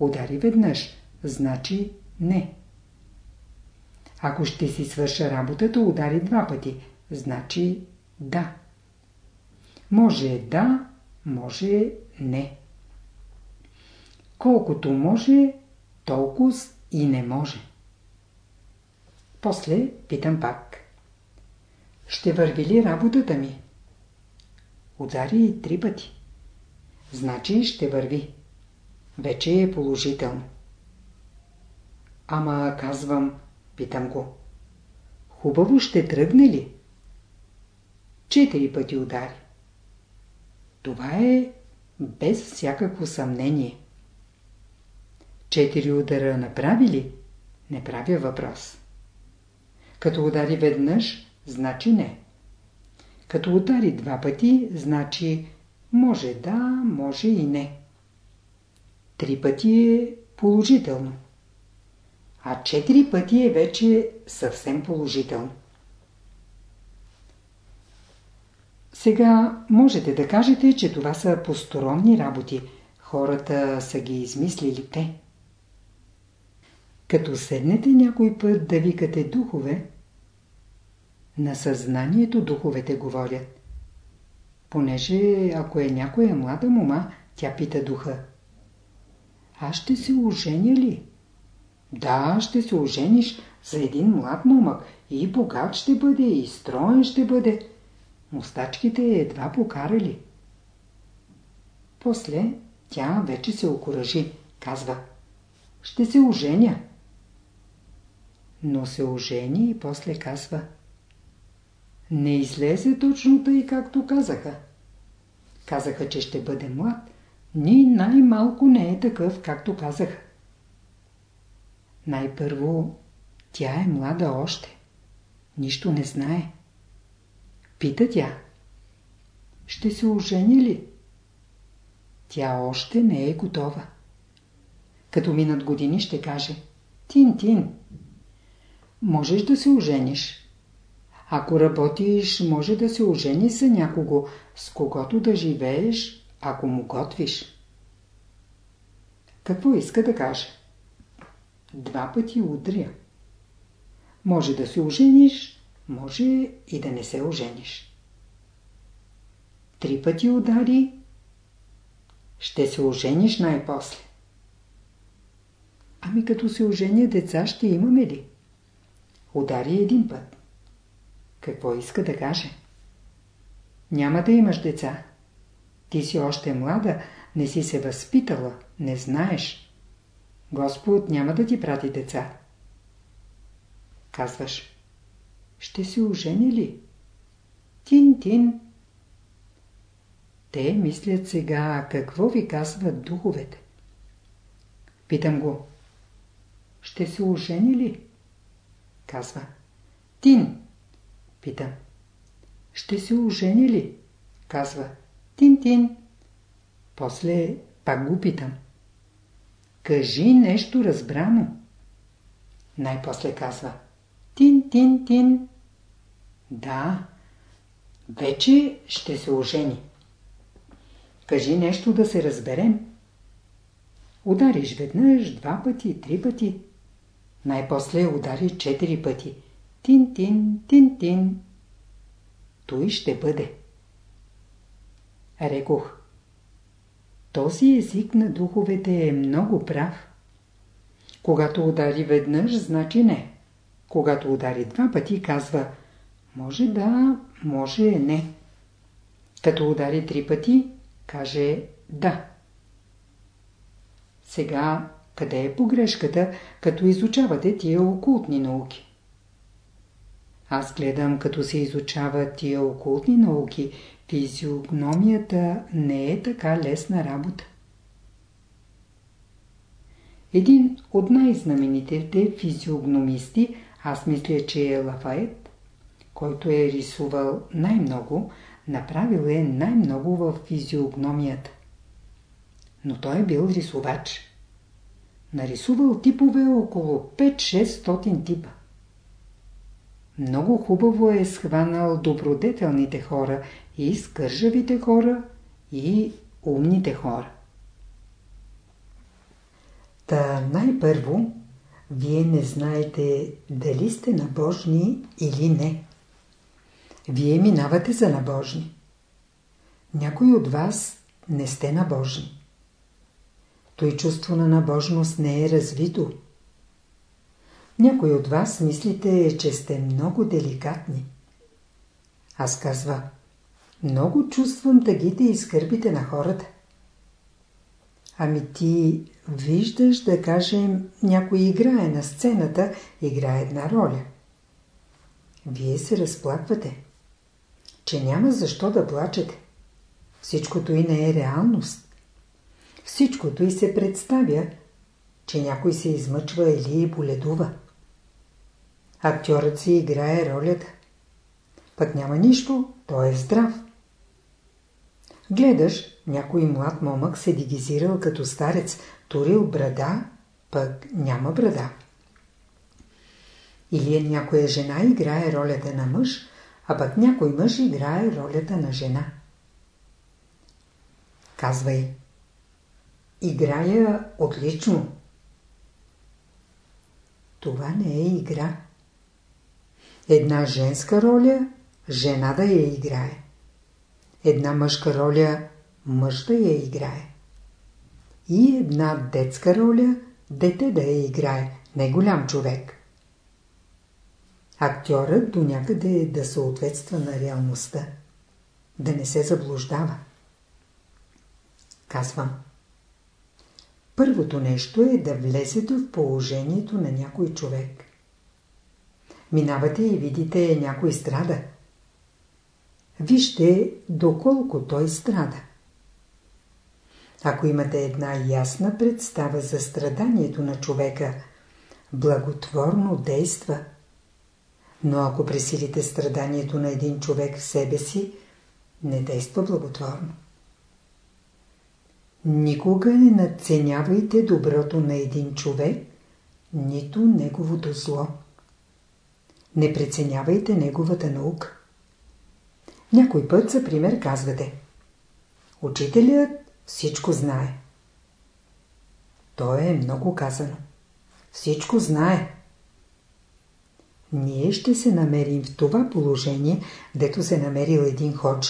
Удари веднъж, значи не. Ако ще си свърша работата, удари два пъти, значи да. Може да, може не. Колкото може, толкова и не може. После питам пак. Ще върви ли работата ми? Удари три пъти. Значи ще върви. Вече е положително. Ама казвам, питам го. Хубаво ще тръгне ли? Четири пъти удари. Това е без всякакво съмнение. Четири удара направи ли? Не правя въпрос. Като удари веднъж, значи не. Като удари два пъти, значи може да, може и не. Три пъти е положително. А четири пъти е вече съвсем положително. Сега можете да кажете, че това са посторонни работи. Хората са ги измислили те. Като седнете някой път да викате духове, на съзнанието духовете говорят. Понеже ако е някоя млада мома, тя пита духа. Аз ще се оженя ли? Да, ще се ожениш за един млад момък и богат ще бъде, и строен ще бъде. Мустачките едва покарали. После тя вече се окоръжи, казва. Ще се оженя но се ожени и после казва Не излезе точно тъй, както казаха. Казаха, че ще бъде млад, ни най-малко не е такъв, както казаха. Най-първо, тя е млада още. Нищо не знае. Пита тя. Ще се ожени ли? Тя още не е готова. Като минат години ще каже Тин-тин, можеш да се ожениш. Ако работиш, може да се ожени за някого, с когото да живееш, ако му готвиш. Какво иска да каже? Два пъти удря. Може да се ожениш, може и да не се ожениш. Три пъти удари, ще се ожениш най-после. Ами като се оженя деца, ще имаме ли? Удари един път. Какво иска да каже? Няма да имаш деца. Ти си още млада, не си се възпитала, не знаеш. Господ няма да ти прати деца. Казваш, ще се ожени ли? Тин-тин. Те мислят сега какво ви казват духовете. Питам го. Ще се ожени ли? Казва. Тин. Питам. Ще се ожени ли? Казва. Тин-тин. После пак го питам. Кажи нещо разбрано. Най-после казва. Тин-тин-тин. Да, вече ще се ожени. Кажи нещо да се разберем. Удариш веднъж, два пъти, три пъти. Най-после удари четири пъти. Тин-тин, тин-тин. Той ще бъде. Рекох. Този език на духовете е много прав. Когато удари веднъж, значи не. Когато удари два пъти, казва може да, може не. Като удари три пъти, каже да. Сега, къде е погрешката, като изучавате тия окултни науки? Аз гледам, като се изучават тия окултни науки, физиогномията не е така лесна работа. Един от най-знаменитите физиогномисти, аз мисля, че е Лафайет, който е рисувал най-много, направил е най-много в физиогномията. Но той е бил рисувач. Нарисувал типове около 5-600 типа. Много хубаво е схванал добродетелните хора и скържавите хора и умните хора. Та най-първо, вие не знаете дали сте набожни или не. Вие минавате за набожни. Някой от вас не сте набожни. Той чувство на набожност не е развито. Някой от вас мислите, че сте много деликатни. Аз казва, много чувствам тъгите и скърбите на хората. Ами ти виждаш, да кажем, някой играе на сцената, играе една роля. Вие се разплаквате че няма защо да плачете. Всичкото и не е реалност. Всичкото и се представя, че някой се измъчва или боледува. Актьорът си играе ролята. Пък няма нищо, той е здрав. Гледаш, някой млад момък се дигизирал като старец, турил брада, пък няма брада. Или някоя жена играе ролята на мъж, а пък някой мъж играе ролята на жена. Казвай. Играя отлично. Това не е игра. Една женска роля, жена да я играе. Една мъжка роля, мъж да я играе. И една детска роля, дете да я играе, не голям човек. Актьорът до някъде е да съответства на реалността. Да не се заблуждава. Казвам. Първото нещо е да влезете в положението на някой човек. Минавате и видите някой страда. Вижте доколко той страда. Ако имате една ясна представа за страданието на човека, благотворно действа – но ако пресилите страданието на един човек в себе си, не действа благотворно. Никога не надценявайте доброто на един човек, нито неговото зло. Не преценявайте неговата наука. Някой път, за пример, казвате Учителят всичко знае. То е много казано. Всичко знае ние ще се намерим в това положение, дето се намерил един ходж.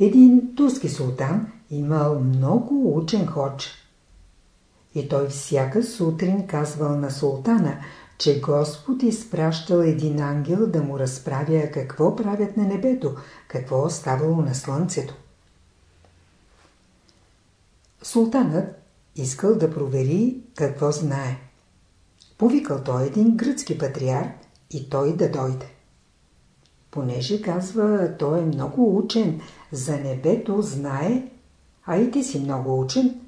Един турски султан имал много учен ходж. И той всяка сутрин казвал на султана, че Господ изпращал един ангел да му разправя какво правят на небето, какво оставало на слънцето. Султанът искал да провери какво знае. Повикал той един гръцки патриарх и той да дойде. Понеже казва, той е много учен, за небето знае, а и ти си много учен.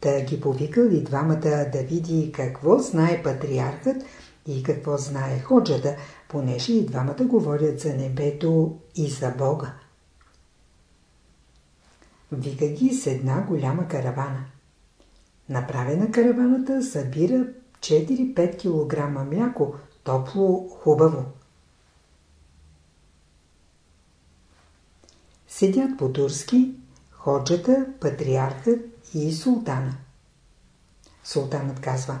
Та ги повикал и двамата да види какво знае патриархът и какво знае ходжата, понеже и двамата говорят за небето и за Бога. Вика ги с една голяма каравана. Направена караваната събира 4-5 кг мляко, топло, хубаво. Седят по-турски ходжата, патриархът и султана. Султанът казва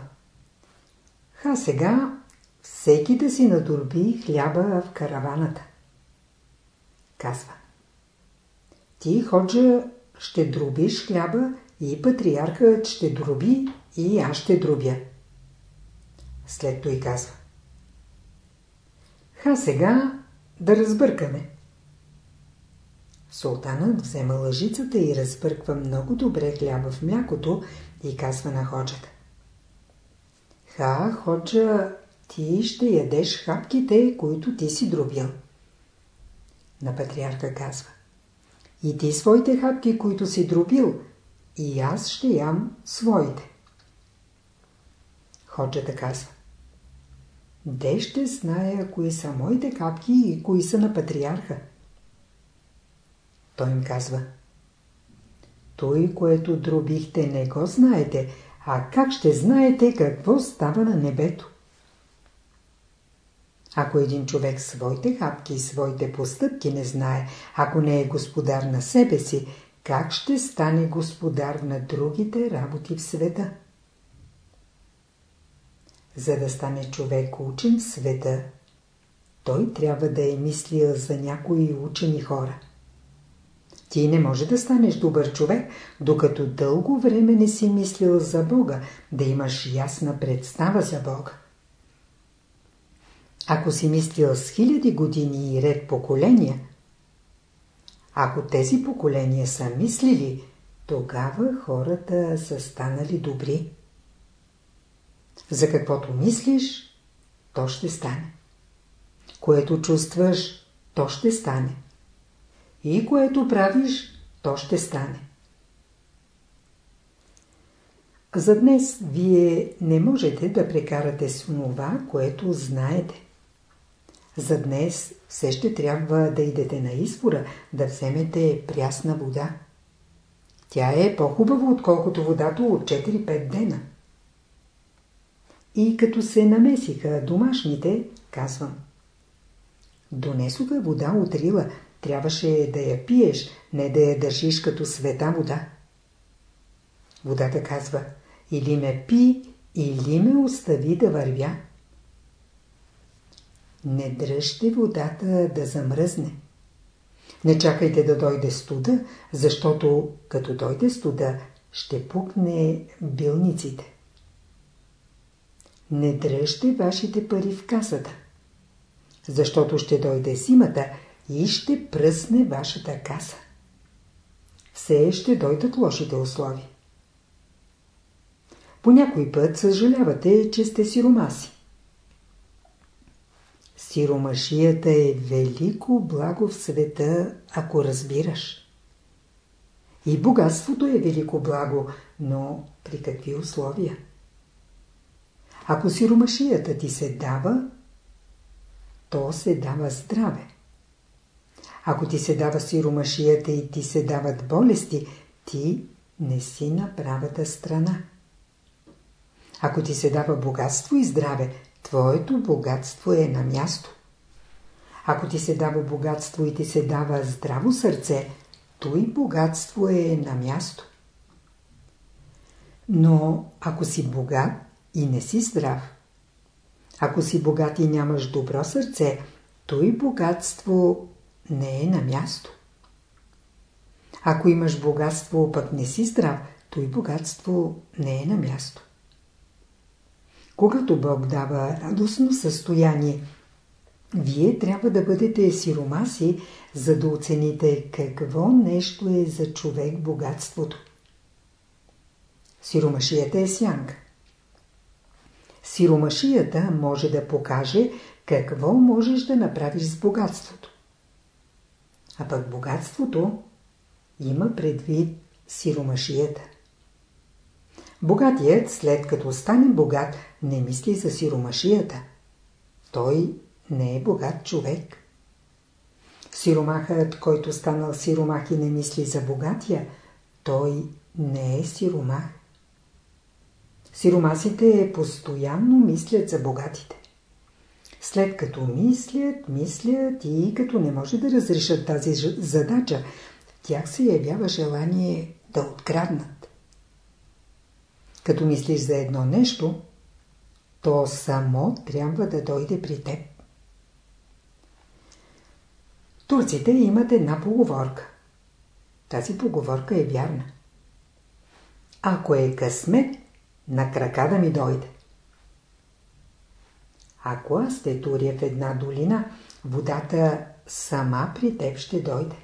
Ха сега всеки да си надурби хляба в караваната. Казва Ти, ходжа, ще дробиш хляба и патриархът ще дроби и аз ще дробя. След той казва Ха сега да разбъркаме. Султанът взема лъжицата и разбърква много добре хляба в млякото и казва на ходжата. Ха, ходжа, ти ще ядеш хапките, които ти си дробил. На патриарха казва. И ти своите хапки, които си дробил, и аз ще ям своите. Ходжата казва. Де ще зная кои са моите капки и кои са на патриарха? Той им казва. Той, което дробихте, не го знаете, а как ще знаете какво става на небето? Ако един човек своите хапки и своите постъпки не знае, ако не е господар на себе си, как ще стане господар на другите работи в света? За да стане човек учен в света, той трябва да е мислил за някои учени хора. Ти не може да станеш добър човек, докато дълго време не си мислил за Бога, да имаш ясна представа за Бога. Ако си мислил с хиляди години и ред поколения, ако тези поколения са мислили, тогава хората са станали добри. За каквото мислиш, то ще стане. Което чувстваш, то ще стане. И което правиш, то ще стане. За днес вие не можете да прекарате с това, което знаете. За днес все ще трябва да идете на извора, да вземете прясна вода. Тя е по-хубава, отколкото водата от 4-5 дена. И като се намесиха домашните, казвам. Донесоха вода от рила, трябваше да я пиеш, не да я държиш като света вода. Водата казва, или ме пи, или ме остави да вървя. Не дръжте водата да замръзне. Не чакайте да дойде студа, защото като дойде студа, ще пукне билниците. Не дръжте вашите пари в касата, защото ще дойде зимата и ще пръсне вашата каса. Все ще дойдат лошите условия. По някой път съжалявате, че сте сиромаси. Сиромашията е велико благо в света, ако разбираш. И богатството е велико благо, но при какви условия? Ако сиромашията ти се дава, то се дава здраве. Ако ти се дава сиромашията и ти се дават болести, ти не си на правата страна. Ако ти се дава богатство и здраве, твоето богатство е на място. Ако ти се дава богатство и ти се дава здраво сърце, той богатство е на място. Но ако си богат и не си здрав, ако си богат и нямаш добро сърце, той богатство не е на място. Ако имаш богатство, пък не си здрав, той богатство не е на място. Когато Бог дава радостно състояние, вие трябва да бъдете сиромаси, за да оцените какво нещо е за човек богатството. Сиромашията е сянка. Сиромашията може да покаже какво можеш да направиш с богатството. А пък богатството има предвид сиромашията. Богатият, след като стане богат, не мисли за сиромашията. Той не е богат човек. Сиромахът, който станал сиромах и не мисли за богатия, той не е сиромах. Сиромасите постоянно мислят за богатите. След като мислят, мислят и като не може да разрешат тази задача, в тях се явява желание да откраднат. Като мислиш за едно нещо, то само трябва да дойде при теб. Турците имат една поговорка. Тази поговорка е вярна. Ако е късмет, на крака да ми дойде. Ако аз те туря в една долина, водата сама при теб ще дойде.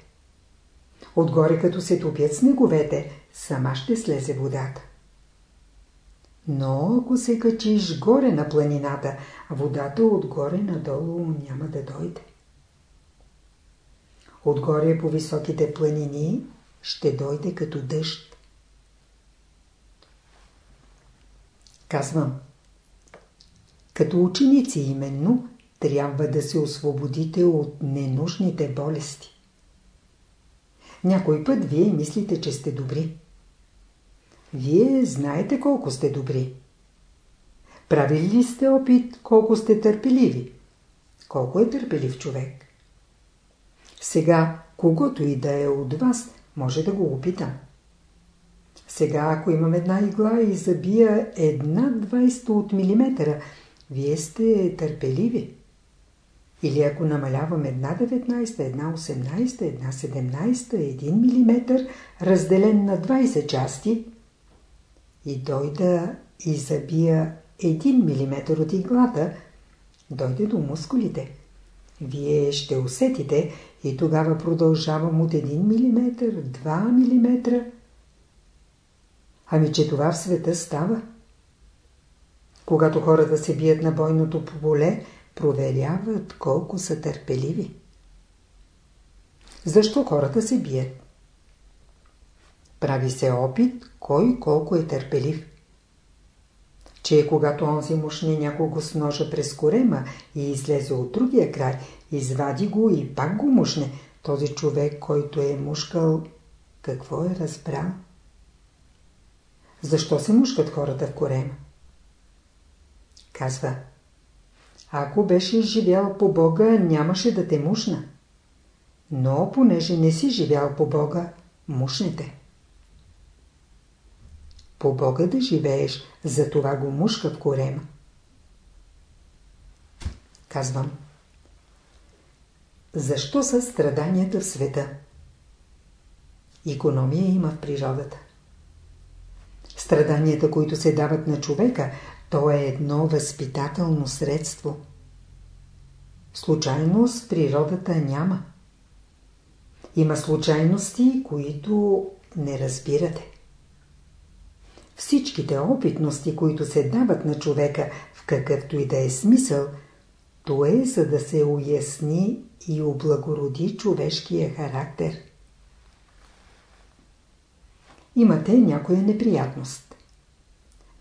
Отгоре като се топят снеговете, сама ще слезе водата. Но ако се качиш горе на планината, водата отгоре надолу няма да дойде. Отгоре по високите планини ще дойде като дъжд. Казвам, като ученици именно трябва да се освободите от ненужните болести. Някой път вие мислите, че сте добри. Вие знаете колко сте добри. Правили ли сте опит колко сте търпеливи? Колко е търпелив човек? Сега, когато и да е от вас, може да го опитам. Сега, ако имам една игла и забия една двайста от милиметъра, вие сте търпеливи. Или ако намалявам една 19, една 18, една 17, 1 мм, разделен на 20 части, и дойда и забия 1 мм от иглата, дойде до мускулите. Вие ще усетите и тогава продължавам от 1 мм, 2 мм. Ами че това в света става. Когато хората се бият на бойното поле, проверяват колко са търпеливи. Защо хората се бият? Прави се опит, кой колко е търпелив. Че когато онзи мушне някого с ножа през корема и излезе от другия край, извади го и пак го мушне, този човек, който е мушкал, какво е разбрал? Защо се мушкат хората в корема? Казва, ако беше живял по Бога, нямаше да те мушна. Но понеже не си живял по Бога, мушнете. По Бога да живееш, за това го мушка в корема. Казвам. Защо са страданията в света? Икономия има в природата. Страданията, които се дават на човека, то е едно възпитателно средство. Случайност природата няма. Има случайности, които не разбирате. Всичките опитности, които се дават на човека в какъвто и да е смисъл, то е за да се уясни и облагороди човешкия характер. Имате някоя неприятност.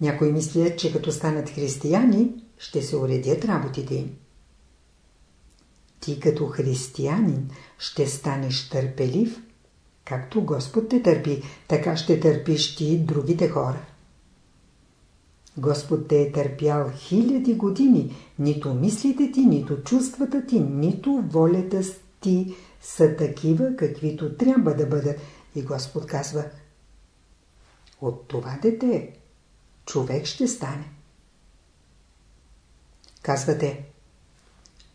Някои мислят, че като станат християни, ще се уредят работите им. Ти като християнин ще станеш търпелив, както Господ те търпи, така ще търпиш ти другите хора. Господ те е търпял хиляди години, нито мислите ти, нито чувствата ти, нито волята ти са такива, каквито трябва да бъдат. И Господ казва, от това дете човек ще стане. Казвате,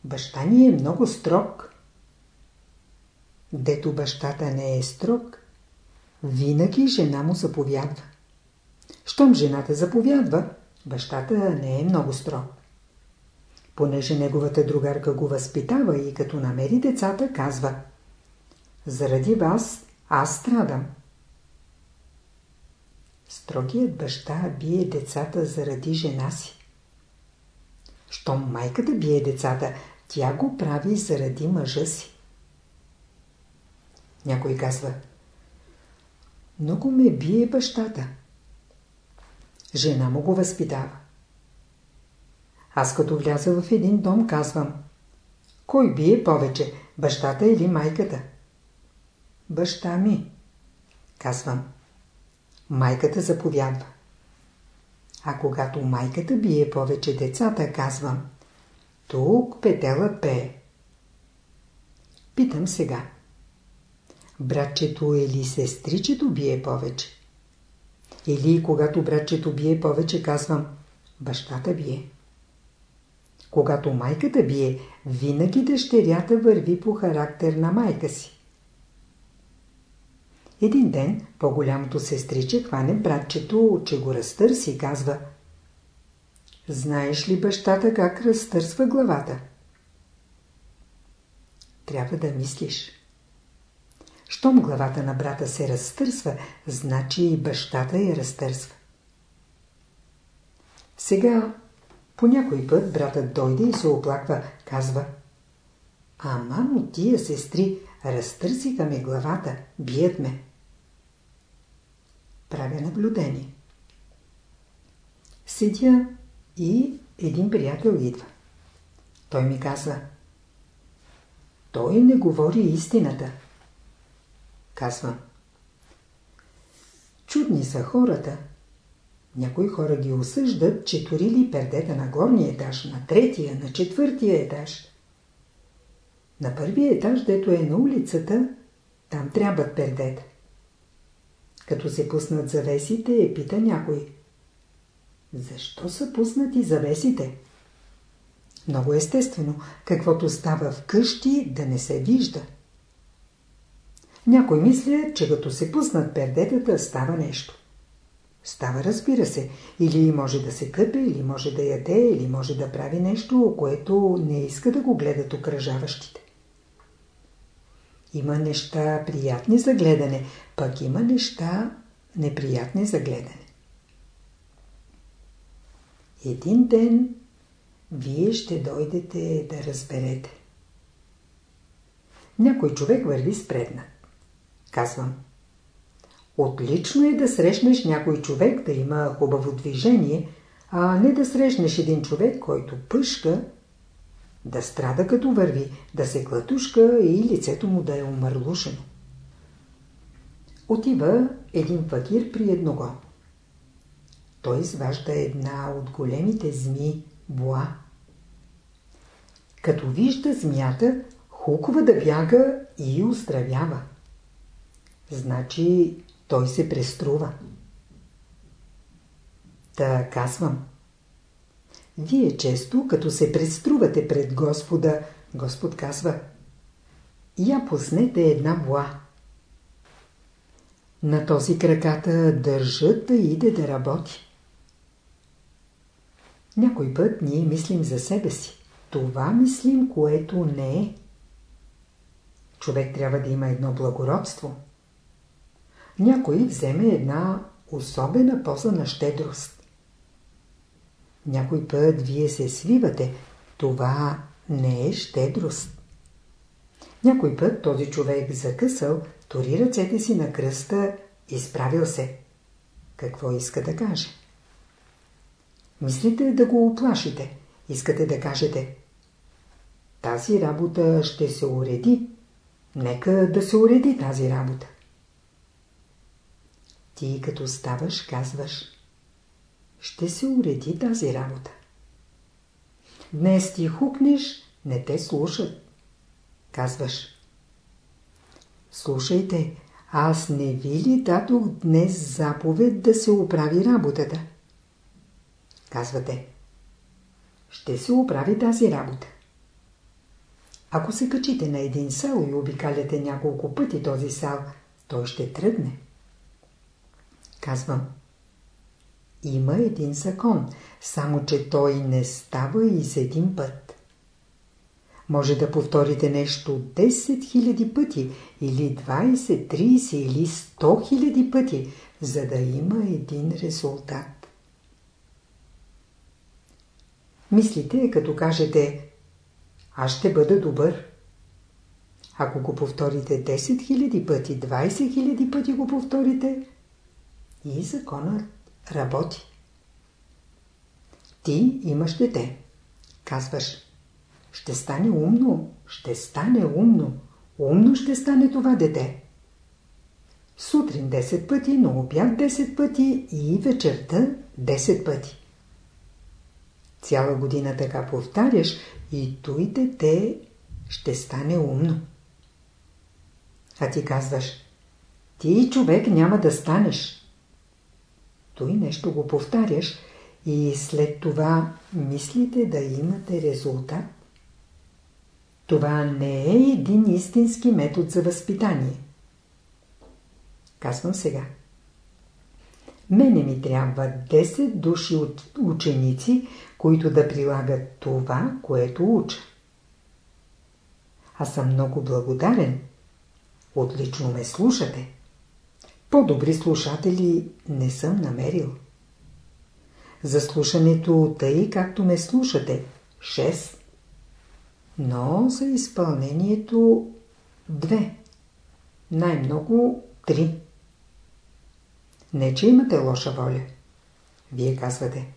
баща ни е много строг. Дето бащата не е строг, винаги жена му заповядва. Щом жената заповядва, бащата не е много строг. Понеже неговата другарка го възпитава и като намери децата, казва Заради вас аз страдам. Строгият баща бие децата заради жена си. Щом майката бие децата, тя го прави заради мъжа си. Някой казва Много ме бие бащата. Жена му го възпитава. Аз като вляза в един дом казвам Кой бие повече, бащата или майката? Баща ми. Казвам Майката заповядва. А когато майката бие повече децата, казвам Тук петелът пее. Питам сега. Братчето или сестричето бие повече? Или когато братчето бие повече, казвам Бащата бие. Когато майката бие, винаги дъщерята върви по характер на майка си. Един ден по-голямото сестриче хване братчето, че го разтърси и казва Знаеш ли бащата как разтърсва главата? Трябва да мислиш. Щом главата на брата се разтърсва, значи и бащата я разтърсва. Сега по някой път братът дойде и се оплаква, казва А мамо, тия сестри разтърсиха ме главата, бият ме. Правя наблюдение. Седя и един приятел идва. Той ми казва Той не говори истината. Казвам Чудни са хората, някои хора ги осъждат, че турили пердета на горния етаж, на третия, на четвъртия етаж. На първия етаж, дето е на улицата, там трябват пердета. Като се пуснат завесите, пита някой. Защо са пуснати завесите? Много естествено, каквото става в къщи, да не се вижда. Някой мисля, че като се пуснат пердетата, става нещо. Става, разбира се. Или може да се къпе, или може да яде, или може да прави нещо, което не иска да го гледат окръжаващите. Има неща приятни за гледане, пък има неща неприятни за гледане. Един ден вие ще дойдете да разберете. Някой човек върви спреднат. Казвам – Отлично е да срещнеш някой човек да има хубаво движение, а не да срещнеш един човек, който пъшка, да страда като върви, да се клатушка и лицето му да е умърлушено. Отива един факир при едного. Той изважда една от големите зми, буа. Като вижда змията, хуква да бяга и оздравява. Значи той се преструва. Та казвам. Вие често, като се преструвате пред Господа, Господ казва Я пуснете една буа. На този краката държат да иде да работи. Някой път ние мислим за себе си. Това мислим, което не е. Човек трябва да има едно благородство – някой вземе една особена поза на щедрост. Някой път вие се свивате. Това не е щедрост. Някой път този човек закъсал, тори ръцете си на кръста, изправил се. Какво иска да каже? Мислите да го оплашите. Искате да кажете. Тази работа ще се уреди. Нека да се уреди тази работа. Ти като ставаш, казваш Ще се уреди тази работа. Днес ти хукнеш, не те слушат. Казваш Слушайте, аз не ви ли дадох днес заповед да се оправи работата? Казвате Ще се оправи тази работа. Ако се качите на един сал и обикаляте няколко пъти този сал, той ще тръгне. Казвам. Има един закон, само че той не става и с един път. Може да повторите нещо 10 000 пъти, или 20, 30 или 100 000 пъти, за да има един резултат. Мислите, като кажете аз ще бъда добър. Ако го повторите 10 000 пъти, 20 000 пъти го повторите и законът работи. Ти имаш дете. Казваш, ще стане умно, ще стане умно, умно ще стане това дете. Сутрин 10 пъти, на обяд 10 пъти и вечерта 10 пъти. Цяла година така повтаряш и той дете ще стане умно. А ти казваш, ти човек няма да станеш. Той нещо го повтаряш и след това мислите да имате резултат. Това не е един истински метод за възпитание. Казвам сега. Мене ми трябва 10 души от ученици, които да прилагат това, което уча. Аз съм много благодарен. Отлично ме слушате. По-добри слушатели не съм намерил. За слушането тъй, както ме слушате, 6. Но за изпълнението 2. Най-много 3. Не, че имате лоша воля. Вие казвате.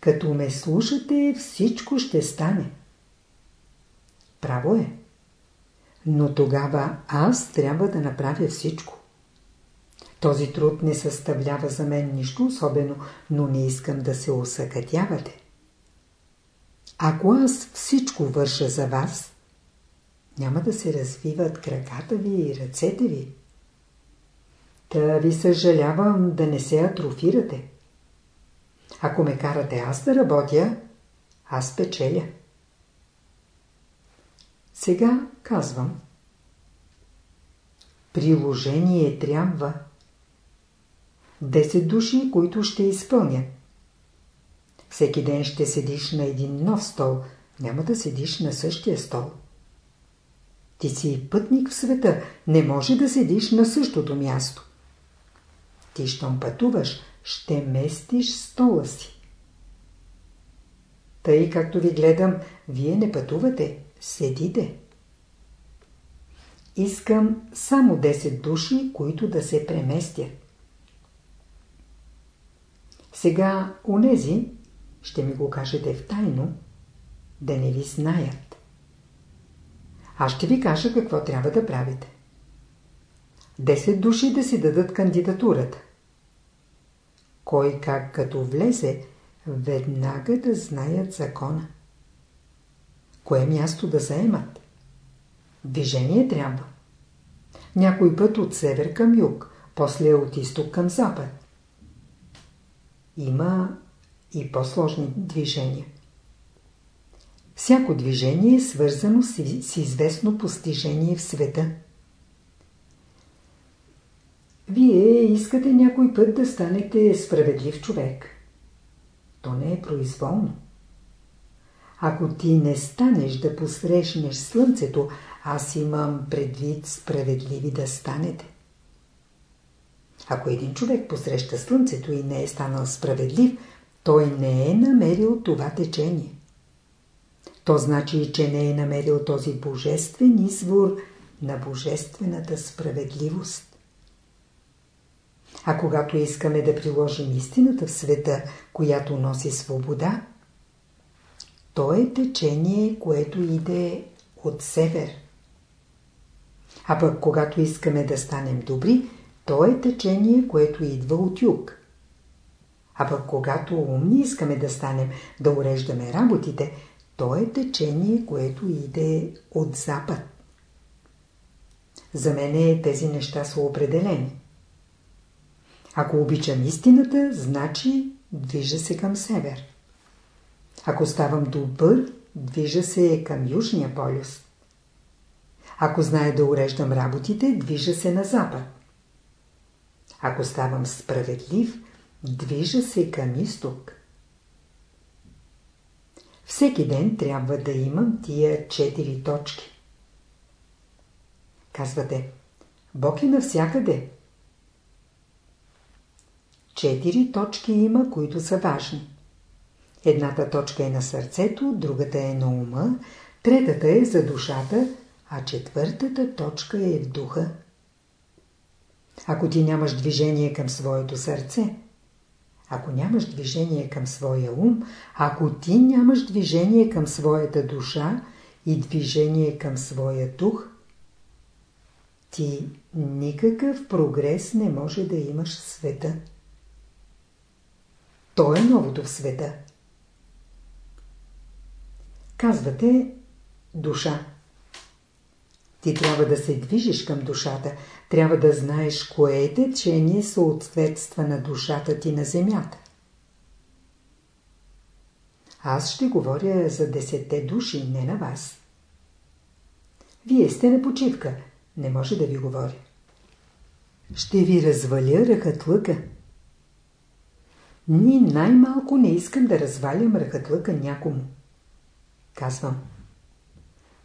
Като ме слушате, всичко ще стане. Право е. Но тогава аз трябва да направя всичко. Този труд не съставлява за мен нищо особено, но не искам да се усъкътявате. Ако аз всичко върша за вас, няма да се развиват краката ви и ръцете ви. Та ви съжалявам да не се атрофирате. Ако ме карате аз да работя, аз печеля. Сега казвам. Приложение трябва. 10 души, които ще изпълнят. Всеки ден ще седиш на един нов стол, няма да седиш на същия стол. Ти си пътник в света, не може да седиш на същото място. Ти, щом пътуваш, ще местиш стола си. Тъй, както ви гледам, вие не пътувате, седите. Искам само 10 души, които да се преместят. Сега, онези, ще ми го кажете в тайно, да не ви знаят. Аз ще ви кажа какво трябва да правите. 10 души да си дадат кандидатурата. Кой как като влезе, веднага да знаят закона. Кое място да заемат? Движение трябва. Някой път от север към юг, после от изток към запад. Има и по-сложни движения. Всяко движение е свързано с, известно постижение в света. Вие искате някой път да станете справедлив човек. То не е произволно. Ако ти не станеш да посрещнеш слънцето, аз имам предвид справедливи да станете. Ако един човек посреща слънцето и не е станал справедлив, той не е намерил това течение. То значи, че не е намерил този божествен извор на божествената справедливост. А когато искаме да приложим истината в света, която носи свобода, то е течение, което иде от север. А пък когато искаме да станем добри, то е течение, което идва от юг. А пък когато умни искаме да станем, да уреждаме работите, то е течение, което иде от запад. За мен тези неща са определени. Ако обичам истината, значи движа се към север. Ако ставам добър, движа се към Южния полюс. Ако знае да уреждам работите, движа се на запад. Ако ставам справедлив, движа се към изток. Всеки ден трябва да имам тия четири точки. Казвате, Бог е навсякъде. Четири точки има, които са важни. Едната точка е на сърцето, другата е на ума, третата е за душата, а четвъртата точка е в духа. Ако ти нямаш движение към своето сърце, ако нямаш движение към своя ум, ако ти нямаш движение към своята душа и движение към своя дух, ти никакъв прогрес не може да имаш в света. То е новото в света. Казвате душа. Ти трябва да се движиш към душата, трябва да знаеш кое е течение съответства на душата ти на земята. Аз ще говоря за десетте души, не на вас. Вие сте на почивка, не може да ви говоря. Ще ви разваля ръкатлъка. Ни най-малко не искам да развалям ръкатлъка някому. Казвам.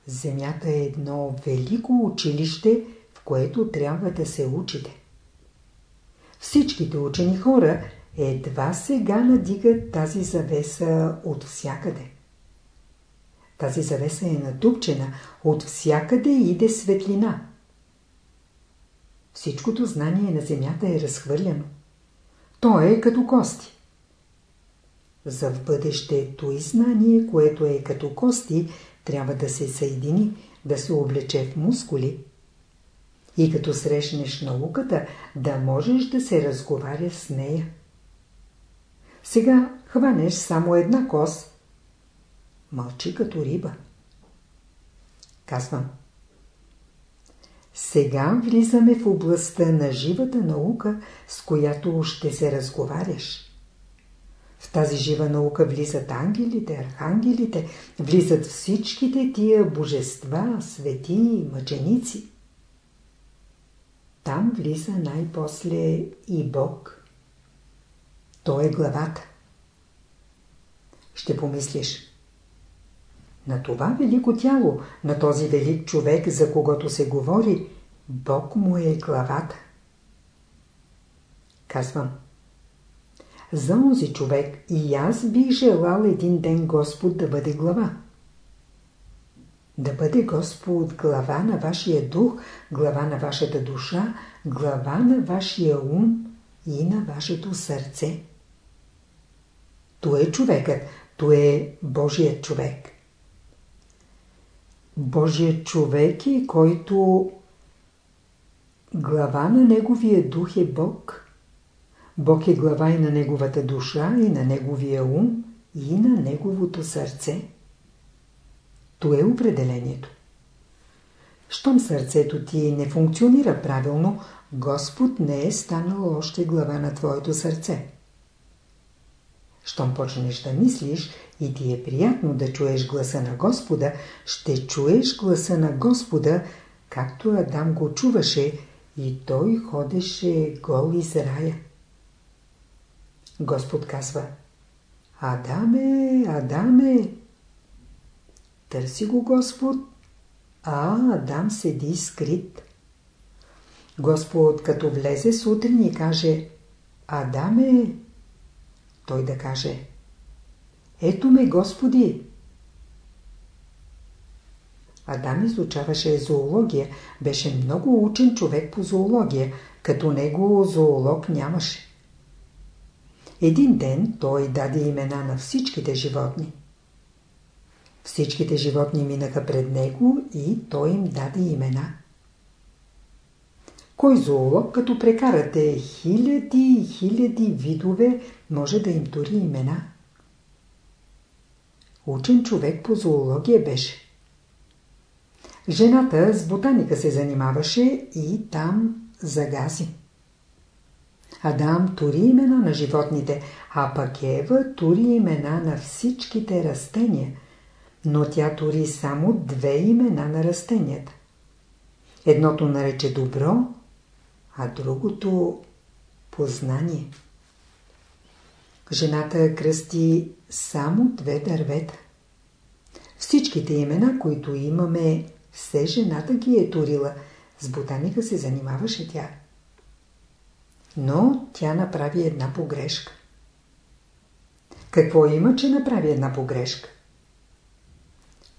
Земята е едно велико училище, което трябва да се учите. Всичките учени хора едва сега надигат тази завеса от всякъде. Тази завеса е натупчена, от всякъде иде светлина. Всичкото знание на Земята е разхвърляно. То е като кости. За в бъдеще и знание, което е като кости, трябва да се съедини, да се облече в мускули. И като срещнеш науката, да можеш да се разговаря с нея. Сега хванеш само една кост. Мълчи като риба. Казвам. Сега влизаме в областта на живата наука, с която ще се разговаряш. В тази жива наука влизат ангелите, архангелите, влизат всичките тия божества, свети, мъченици. Там влиза най-после и Бог. Той е главата. Ще помислиш. На това велико тяло, на този велик човек, за когото се говори, Бог му е главата. Казвам. За онзи човек и аз бих желал един ден Господ да бъде глава. Да бъде Господ глава на вашия дух, глава на вашата душа, глава на вашия ум и на вашето сърце. То е човекът, то е Божият човек. Божият човек е, който глава на неговия дух е Бог – Бог е глава и на неговата душа, и на неговия ум, и на неговото сърце. То е определението. Щом сърцето ти не функционира правилно, Господ не е станал още глава на твоето сърце. Щом почнеш да мислиш и ти е приятно да чуеш гласа на Господа, ще чуеш гласа на Господа, както Адам го чуваше и той ходеше гол из рая. Господ казва Адаме, Адаме. Търси го Господ, а Адам седи скрит. Господ като влезе сутрин и каже Адаме, той да каже Ето ме Господи. Адам изучаваше зоология, беше много учен човек по зоология, като него зоолог нямаше. Един ден той даде имена на всичките животни. Всичките животни минаха пред него и той им даде имена. Кой зоолог, като прекарате хиляди и хиляди видове, може да им тури имена? Учен човек по зоология беше. Жената с ботаника се занимаваше и там загази. Адам тури имена на животните, а пък Ева тури имена на всичките растения, но тя тури само две имена на растенията. Едното нарече добро, а другото познание. Жената кръсти само две дървета. Всичките имена, които имаме, все жената ги е турила. С ботаника се занимаваше тя. Но тя направи една погрешка. Какво има, че направи една погрешка?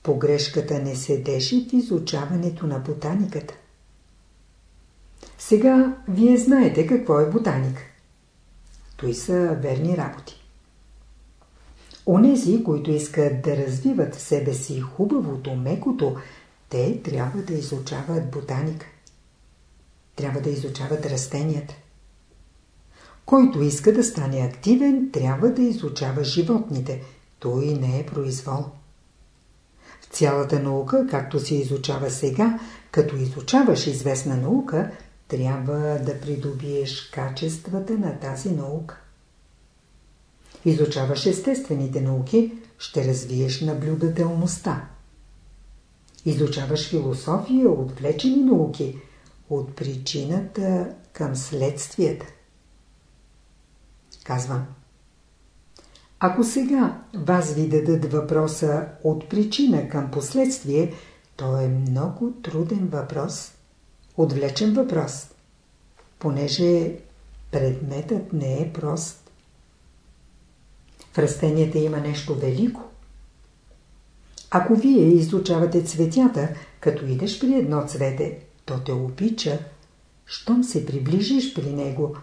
Погрешката не седеше в изучаването на ботаниката. Сега вие знаете какво е ботаник. Той са верни работи. Онези, които искат да развиват в себе си хубавото, мекото, те трябва да изучават ботаника. Трябва да изучават растенията. Който иска да стане активен, трябва да изучава животните. Той не е произвол. Цялата наука, както се изучава сега, като изучаваш известна наука, трябва да придобиеш качествата на тази наука. Изучаваш естествените науки, ще развиеш наблюдателността. Изучаваш философия, отвлечени науки, от причината към следствията. Казвам. Ако сега вас ви дадат въпроса от причина към последствие, то е много труден въпрос, отвлечен въпрос, понеже предметът не е прост. В растенията има нещо велико. Ако вие изучавате цветята, като идеш при едно цвете, то те обича, щом се приближиш при него,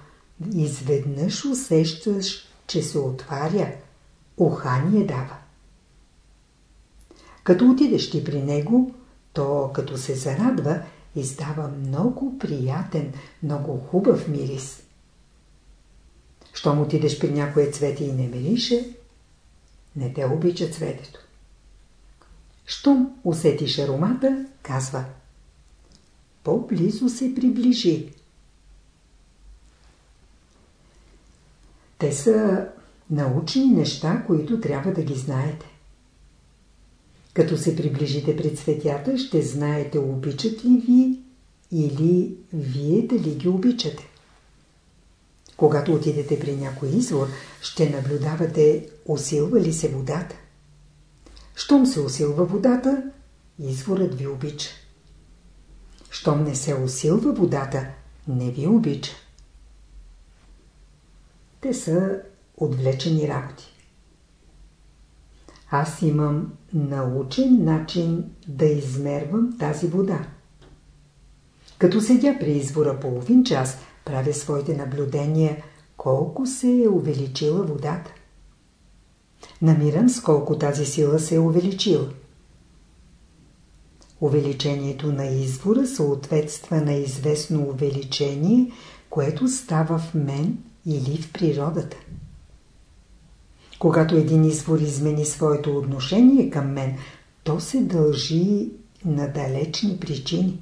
изведнъж усещаш, че се отваря, ухание дава. Като отидеш ти при него, то като се зарадва, издава много приятен, много хубав мирис. Щом отидеш при някое цвете и не мирише, не те обича цветето. Щом усетиш аромата, казва По-близо се приближи. Те са научни неща, които трябва да ги знаете. Като се приближите пред цветята, ще знаете обичат ли ви или вие дали ги обичате. Когато отидете при някой извор, ще наблюдавате усилва ли се водата. Щом се усилва водата, изворът ви обича. Щом не се усилва водата, не ви обича. Те са отвлечени работи. Аз имам научен начин да измервам тази вода. Като седя при извора половин час, правя своите наблюдения колко се е увеличила водата. Намирам с колко тази сила се е увеличила. Увеличението на извора съответства на известно увеличение, което става в мен или в природата. Когато един извор измени своето отношение към мен, то се дължи на далечни причини.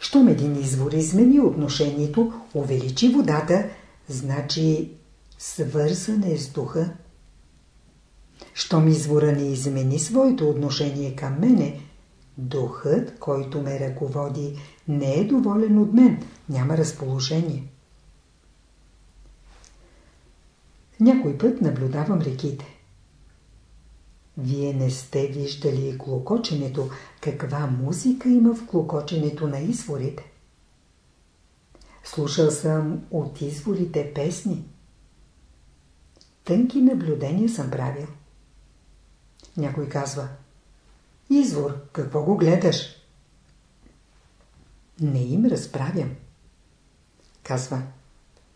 Щом един извор измени отношението, увеличи водата, значи свързане с духа. Щом извора не измени своето отношение към мене, духът, който ме ръководи, не е доволен от мен, няма разположение. Някой път наблюдавам реките. Вие не сте виждали клокоченето, каква музика има в клокоченето на изворите. Слушал съм от изворите песни. Тънки наблюдения съм правил. Някой казва Извор, какво го гледаш? Не им разправям. Казва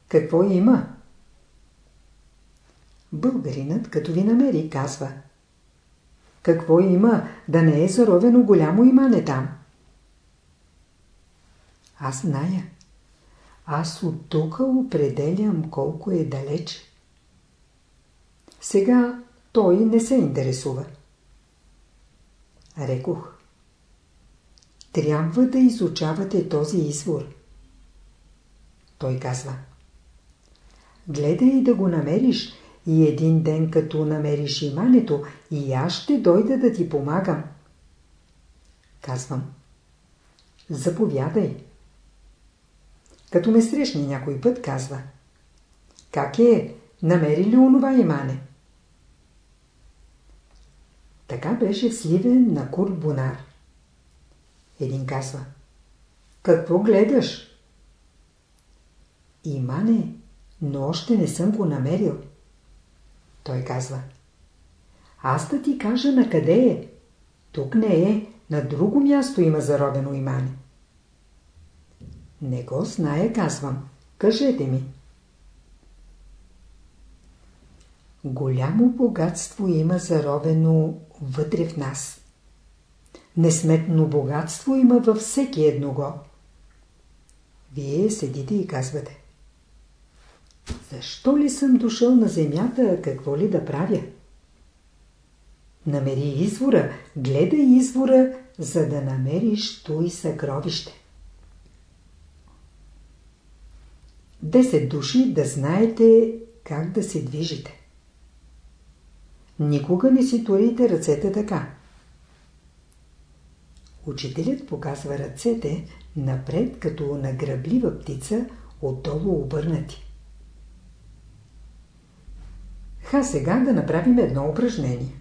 Какво има? Българинът, като ви намери, казва Какво има, да не е заровено голямо имане там? Аз зная. Аз от тук определям колко е далеч. Сега той не се интересува. Рекох. Трябва да изучавате този извор. Той казва. Гледай да го намериш и един ден, като намериш имането, и аз ще дойда да ти помагам. Казвам. Заповядай. Като ме срещне някой път, казва. Как е? намери ли онова имане? Така беше Сливен на Курт Бунар. Един казва, какво гледаш? Имане, но още не съм го намерил. Той казва, аз да ти кажа на къде е. Тук не е, на друго място има заробено имане. Не го знае, казвам. Кажете ми. Голямо богатство има заровено вътре в нас. Несметно богатство има във всеки едного. Вие седите и казвате. Защо ли съм дошъл на земята, какво ли да правя? Намери извора, гледай извора, за да намериш той съкровище. Десет души да знаете как да се движите. Никога не си турите ръцете така. Учителят показва ръцете напред като награблива птица, отдолу обърнати. Ха сега да направим едно упражнение.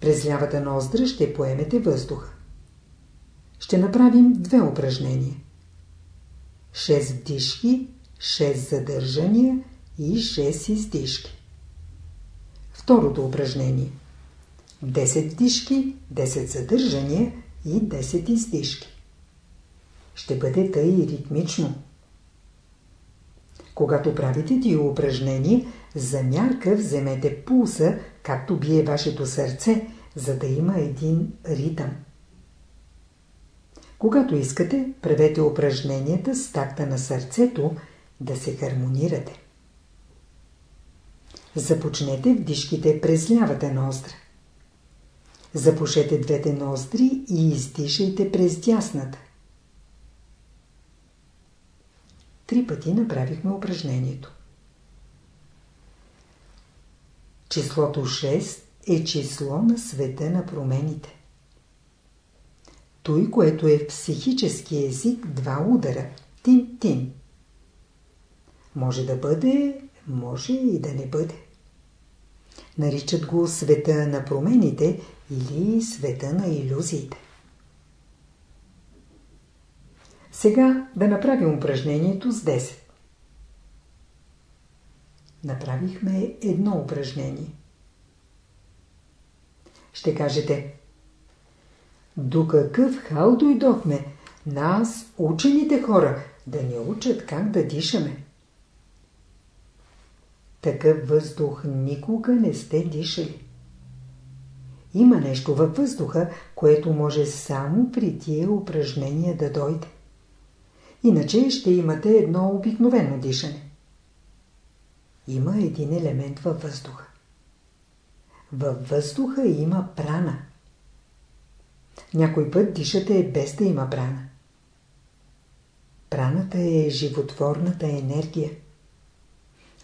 През лявата ноздра ще поемете въздуха. Ще направим две упражнения. 6 вдишки, 6 задържания и 6 издишки. Второто упражнение. 10 вдишки, 10 задържания и 10 издишки. Ще бъде тъй ритмично. Когато правите тия упражнения, за мярка вземете пулса, както бие вашето сърце, за да има един ритъм. Когато искате, правете упражненията с такта на сърцето да се хармонирате. Започнете вдишките през лявата ноздра. Запушете двете ноздри и издишайте през дясната. Три пъти направихме упражнението. Числото 6 е число на света на промените. Той, което е в психически език, два удара. Тин-тин. Може да бъде, може и да не бъде. Наричат го света на промените или света на иллюзиите. Сега да направим упражнението с 10. Направихме едно упражнение. Ще кажете, до какъв хал дойдохме? Нас, учените хора, да ни учат как да дишаме. Такъв въздух никога не сте дишали. Има нещо във въздуха, което може само при тия упражнения да дойде. Иначе ще имате едно обикновено дишане. Има един елемент във въздуха. Във въздуха има прана. Някой път дишате без да има прана. Праната е животворната енергия.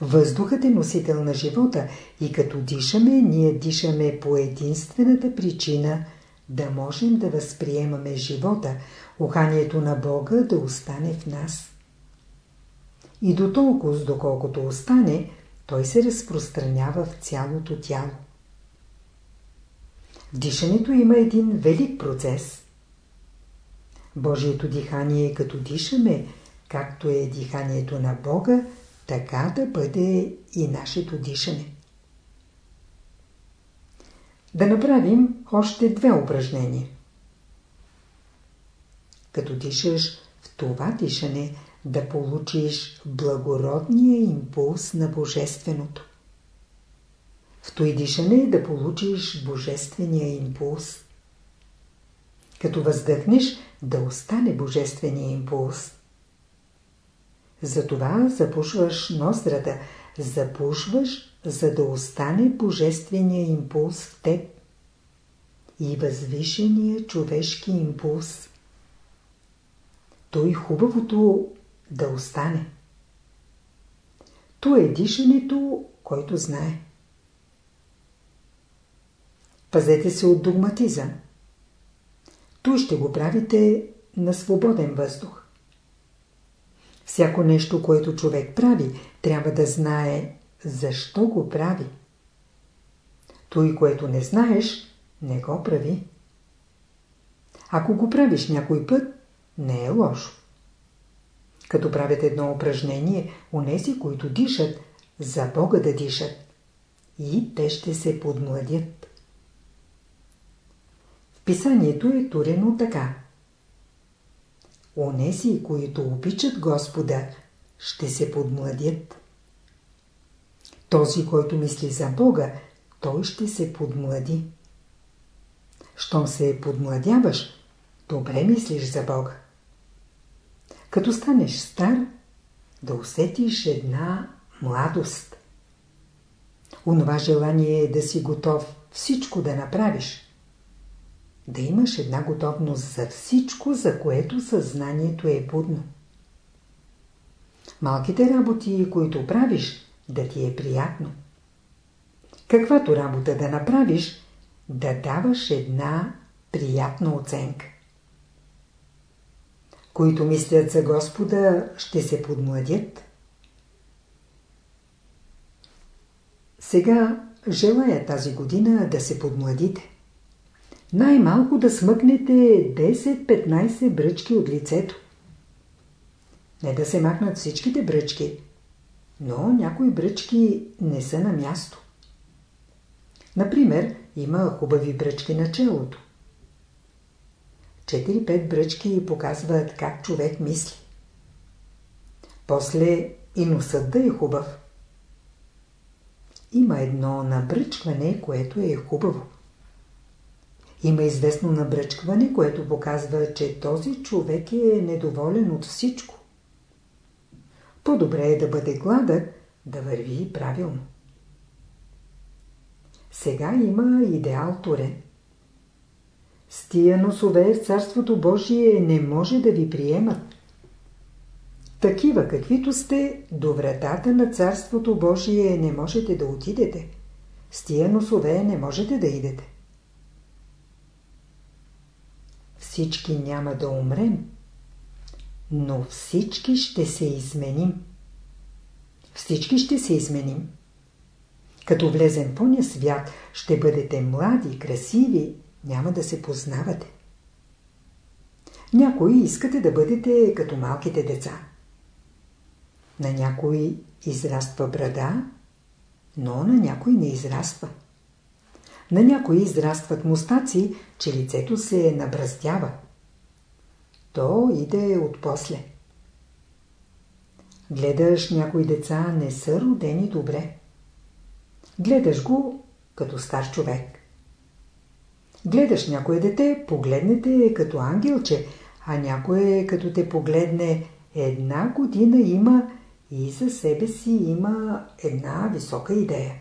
Въздухът е носител на живота и като дишаме, ние дишаме по единствената причина да можем да възприемаме живота, уханието на Бога да остане в нас. И до толкова, доколкото остане, той се разпространява в цялото тяло. В дишането има един велик процес. Божието дихание като дишаме, както е диханието на Бога, така да бъде и нашето дишане. Да направим още две упражнения. Като дишаш в това дишане, да получиш благородния импулс на Божественото. В той дишане да получиш Божествения импулс. Като въздъхнеш, да остане Божествения импулс. Затова запушваш ноздрата, запушваш, за да остане Божествения импулс в теб и възвишения човешки импулс. Той хубавото да остане. То е дишането, който знае. Пазете се от догматизъм. Той ще го правите на свободен въздух. Всяко нещо, което човек прави, трябва да знае защо го прави. Той, което не знаеш, не го прави. Ако го правиш някой път, не е лошо. Като правят едно упражнение, унеси, които дишат, за Бога да дишат. И те ще се подмладят. В писанието е турено така. Онеси, които обичат Господа, ще се подмладят. Този, който мисли за Бога, той ще се подмлади. Щом се подмладяваш, добре мислиш за Бога. Като станеш стар, да усетиш една младост. Онова желание е да си готов всичко да направиш. Да имаш една готовност за всичко, за което съзнанието е будно. Малките работи, които правиш, да ти е приятно. Каквато работа да направиш, да даваш една приятна оценка. Които мислят за Господа, ще се подмладят. Сега желая тази година да се подмладите. Най-малко да смъкнете 10-15 бръчки от лицето. Не да се махнат всичките бръчки, но някои бръчки не са на място. Например, има хубави бръчки на челото. 4-5 бръчки показват как човек мисли. После и носът да е хубав. Има едно набръчкване, което е хубаво. Има известно набръчкване, което показва, че този човек е недоволен от всичко. По-добре е да бъде гладък, да върви правилно. Сега има идеал турен. С тия носове в Царството Божие не може да ви приемат. Такива каквито сте, до вратата на Царството Божие не можете да отидете. С тия носове не можете да идете. Всички няма да умрем, но всички ще се изменим. Всички ще се изменим. Като влезем в свят, ще бъдете млади, красиви, няма да се познавате. Някои искате да бъдете като малките деца. На някой израства брада, но на някой не израства. На някои израстват мустаци, че лицето се набраздява. То иде от после. Гледаш някои деца не са родени добре. Гледаш го като стар човек. Гледаш някое дете, погледнете като ангелче, а някое като те погледне една година има и за себе си има една висока идея.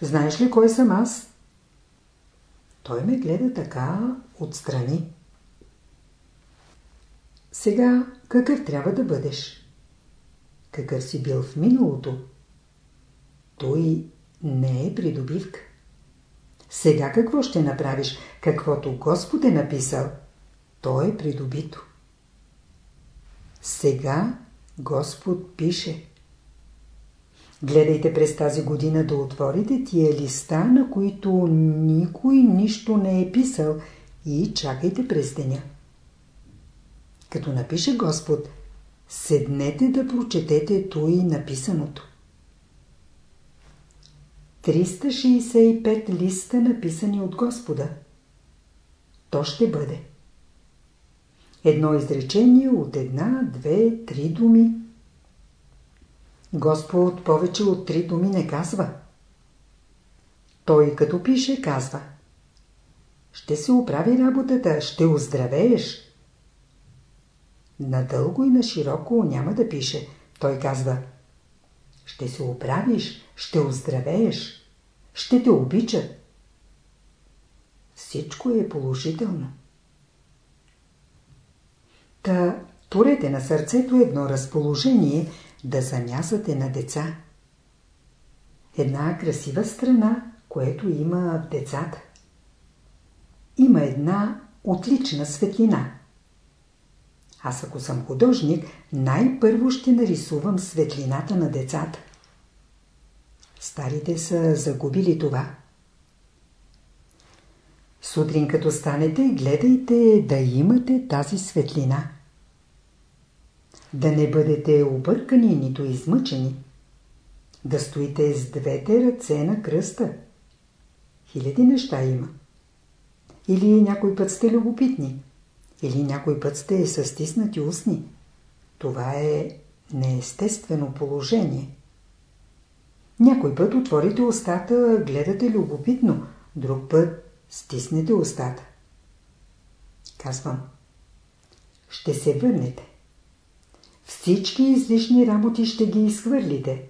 Знаеш ли кой съм аз? Той ме гледа така отстрани. Сега какъв трябва да бъдеш? Какъв си бил в миналото? Той не е придобивка. Сега какво ще направиш? Каквото Господ е написал, то е придобито. Сега Господ пише. Гледайте през тази година да отворите тия листа, на които никой нищо не е писал и чакайте през деня. Като напише Господ, седнете да прочетете той написаното. 365 листа написани от Господа. То ще бъде. Едно изречение от една, две, три думи. Господ повече от три думи не казва. Той като пише казва. Ще се оправи работата, ще оздравееш. Надълго и на широко няма да пише. Той казва. Ще се оправиш, ще оздравееш, ще те обичат. Всичко е положително. Та турете на сърцето едно разположение да замясате на деца. Една красива страна, което има в децата. Има една отлична светлина. Аз ако съм художник, най-първо ще нарисувам светлината на децата. Старите са загубили това. Сутрин като станете, гледайте да имате тази светлина. Да не бъдете объркани, нито измъчени. Да стоите с двете ръце на кръста. Хиляди неща има. Или някой път сте любопитни. Или някой път сте стиснати устни. Това е неестествено положение. Някой път отворите устата, гледате любопитно, друг път стиснете устата. Казвам, ще се върнете. Всички излишни работи ще ги изхвърлите.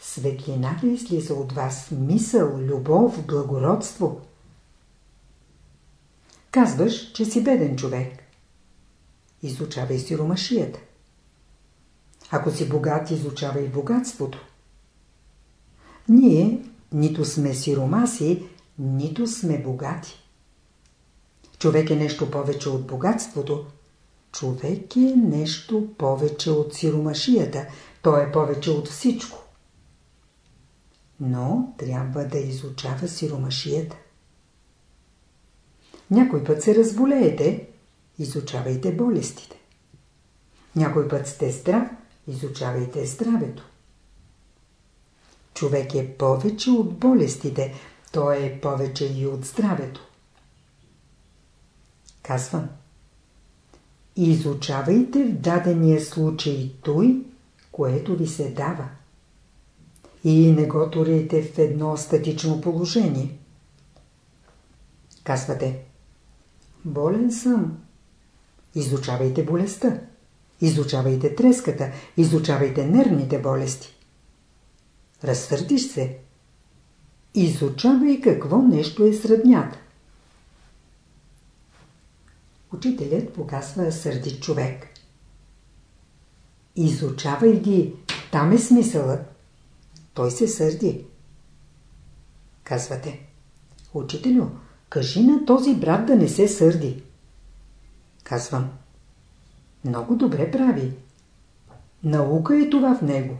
Светлината излиза от вас, мисъл, любов, благородство. Казваш, че си беден човек. Изучавай си ромашията. Ако си богат, изучавай богатството. Ние нито сме сиромаси, нито сме богати. Човек е нещо повече от богатството. Човек е нещо повече от сиромашията. Той е повече от всичко. Но трябва да изучава сиромашията. Някой път се разболеете, изучавайте болестите. Някой път сте здрав, изучавайте здравето. Човек е повече от болестите, той е повече и от здравето. Казвам. Изучавайте в дадения случай той, което ви се дава. И не го турите в едно статично положение. Казвате. Болен съм. Изучавайте болестта. Изучавайте треската. Изучавайте нервните болести. Разсърдиш се. Изучавай какво нещо е сръднят. Учителят показва сърдит човек. Изучавай ги, там е смисълът. Той се сърди. Казвате, учителю, кажи на този брат да не се сърди. Казвам, много добре прави. Наука е това в него.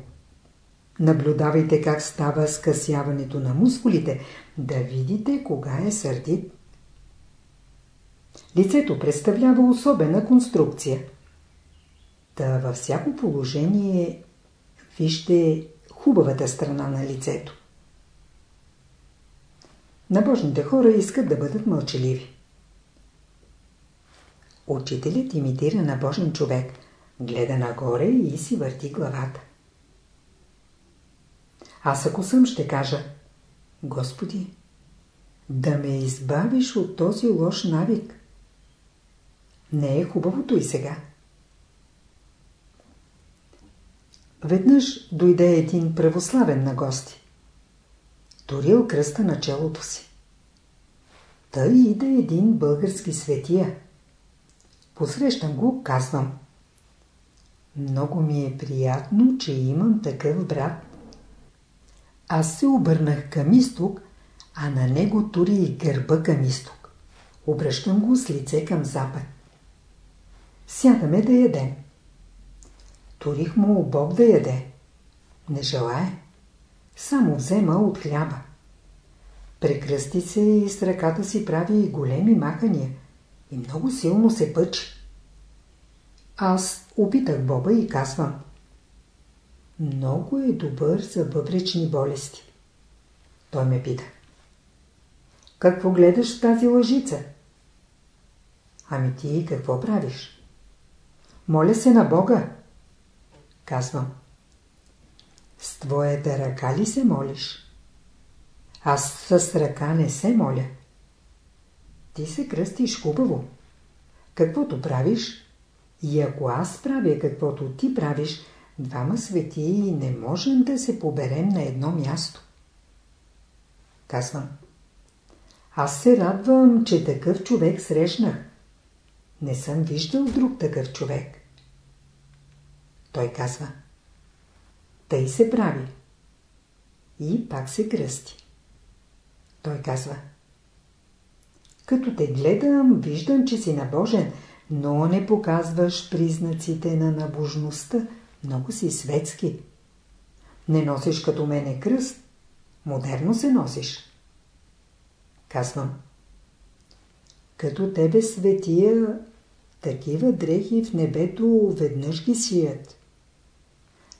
Наблюдавайте как става скъсяването на мускулите, да видите кога е сърдит. Лицето представлява особена конструкция. Та във всяко положение вижте хубавата страна на лицето. Набожните хора искат да бъдат мълчаливи. Учителят имитира набожен човек, гледа нагоре и си върти главата. Аз ако съм, ще кажа Господи, да ме избавиш от този лош навик. Не е хубавото и сега. Веднъж дойде един православен на гости. Турил кръста на челото си. Тъй иде един български светия. Посрещам го, казвам. Много ми е приятно, че имам такъв брат. Аз се обърнах към изток, а на него тури и гърба към изток. Обръщам го с лице към запад. Сядаме да ядем. Турих му обоб да яде. Не желая. Само взема от хляба. Прекръсти се и с ръката си прави големи махания и много силно се пъчи. Аз опитах Боба и казвам. Много е добър за бъбречни болести. Той ме пита. Какво гледаш в тази лъжица? Ами ти какво правиш? Моля се на Бога. Казвам. С твоята ръка ли се молиш? Аз с ръка не се моля. Ти се кръстиш хубаво. Каквото правиш, и ако аз правя каквото ти правиш, двама свети не можем да се поберем на едно място. Казвам. Аз се радвам, че такъв човек срещнах. Не съм виждал друг такъв човек. Той казва. Тъй се прави. И пак се кръсти. Той казва. Като те гледам, виждам, че си набожен, но не показваш признаците на набожността. Много си светски. Не носиш като мене кръст. Модерно се носиш. Казвам. Като тебе светия, такива дрехи в небето веднъж ги сият.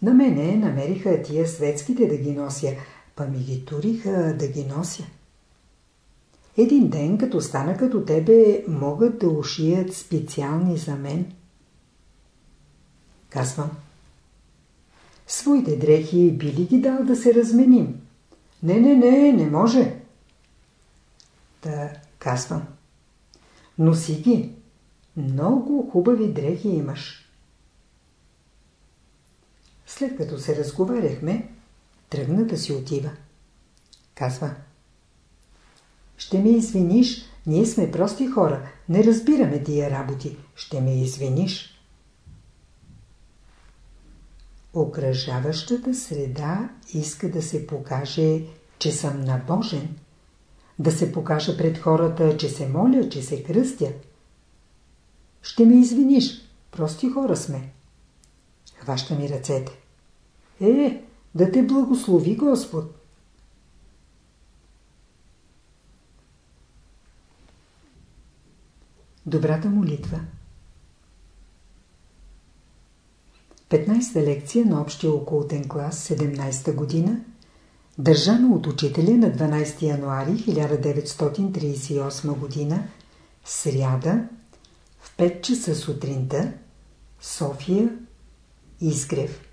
На мене намериха тия светските да ги нося, па ми ги туриха да ги нося. Един ден, като стана като тебе, могат да ушият специални за мен. Казвам. Своите дрехи би ли ги дал да се разменим? Не, не, не, не може. Та казвам. Носи ги. Много хубави дрехи имаш. След като се разговаряхме, тръгна да си отива. Казва. Ще ме извиниш, ние сме прости хора, не разбираме тия работи. Ще ме извиниш. Окръжаващата среда иска да се покаже, че съм набожен. Да се покажа пред хората, че се моля, че се кръстя. Ще ме извиниш, прости хора сме. Хваща ми ръцете. Е, да те благослови Господ. Добрата молитва 15-та лекция на общия окултен клас 17-та година държана от учителя на 12 януари 1938 година сряда в 5 часа сутринта София Изгрев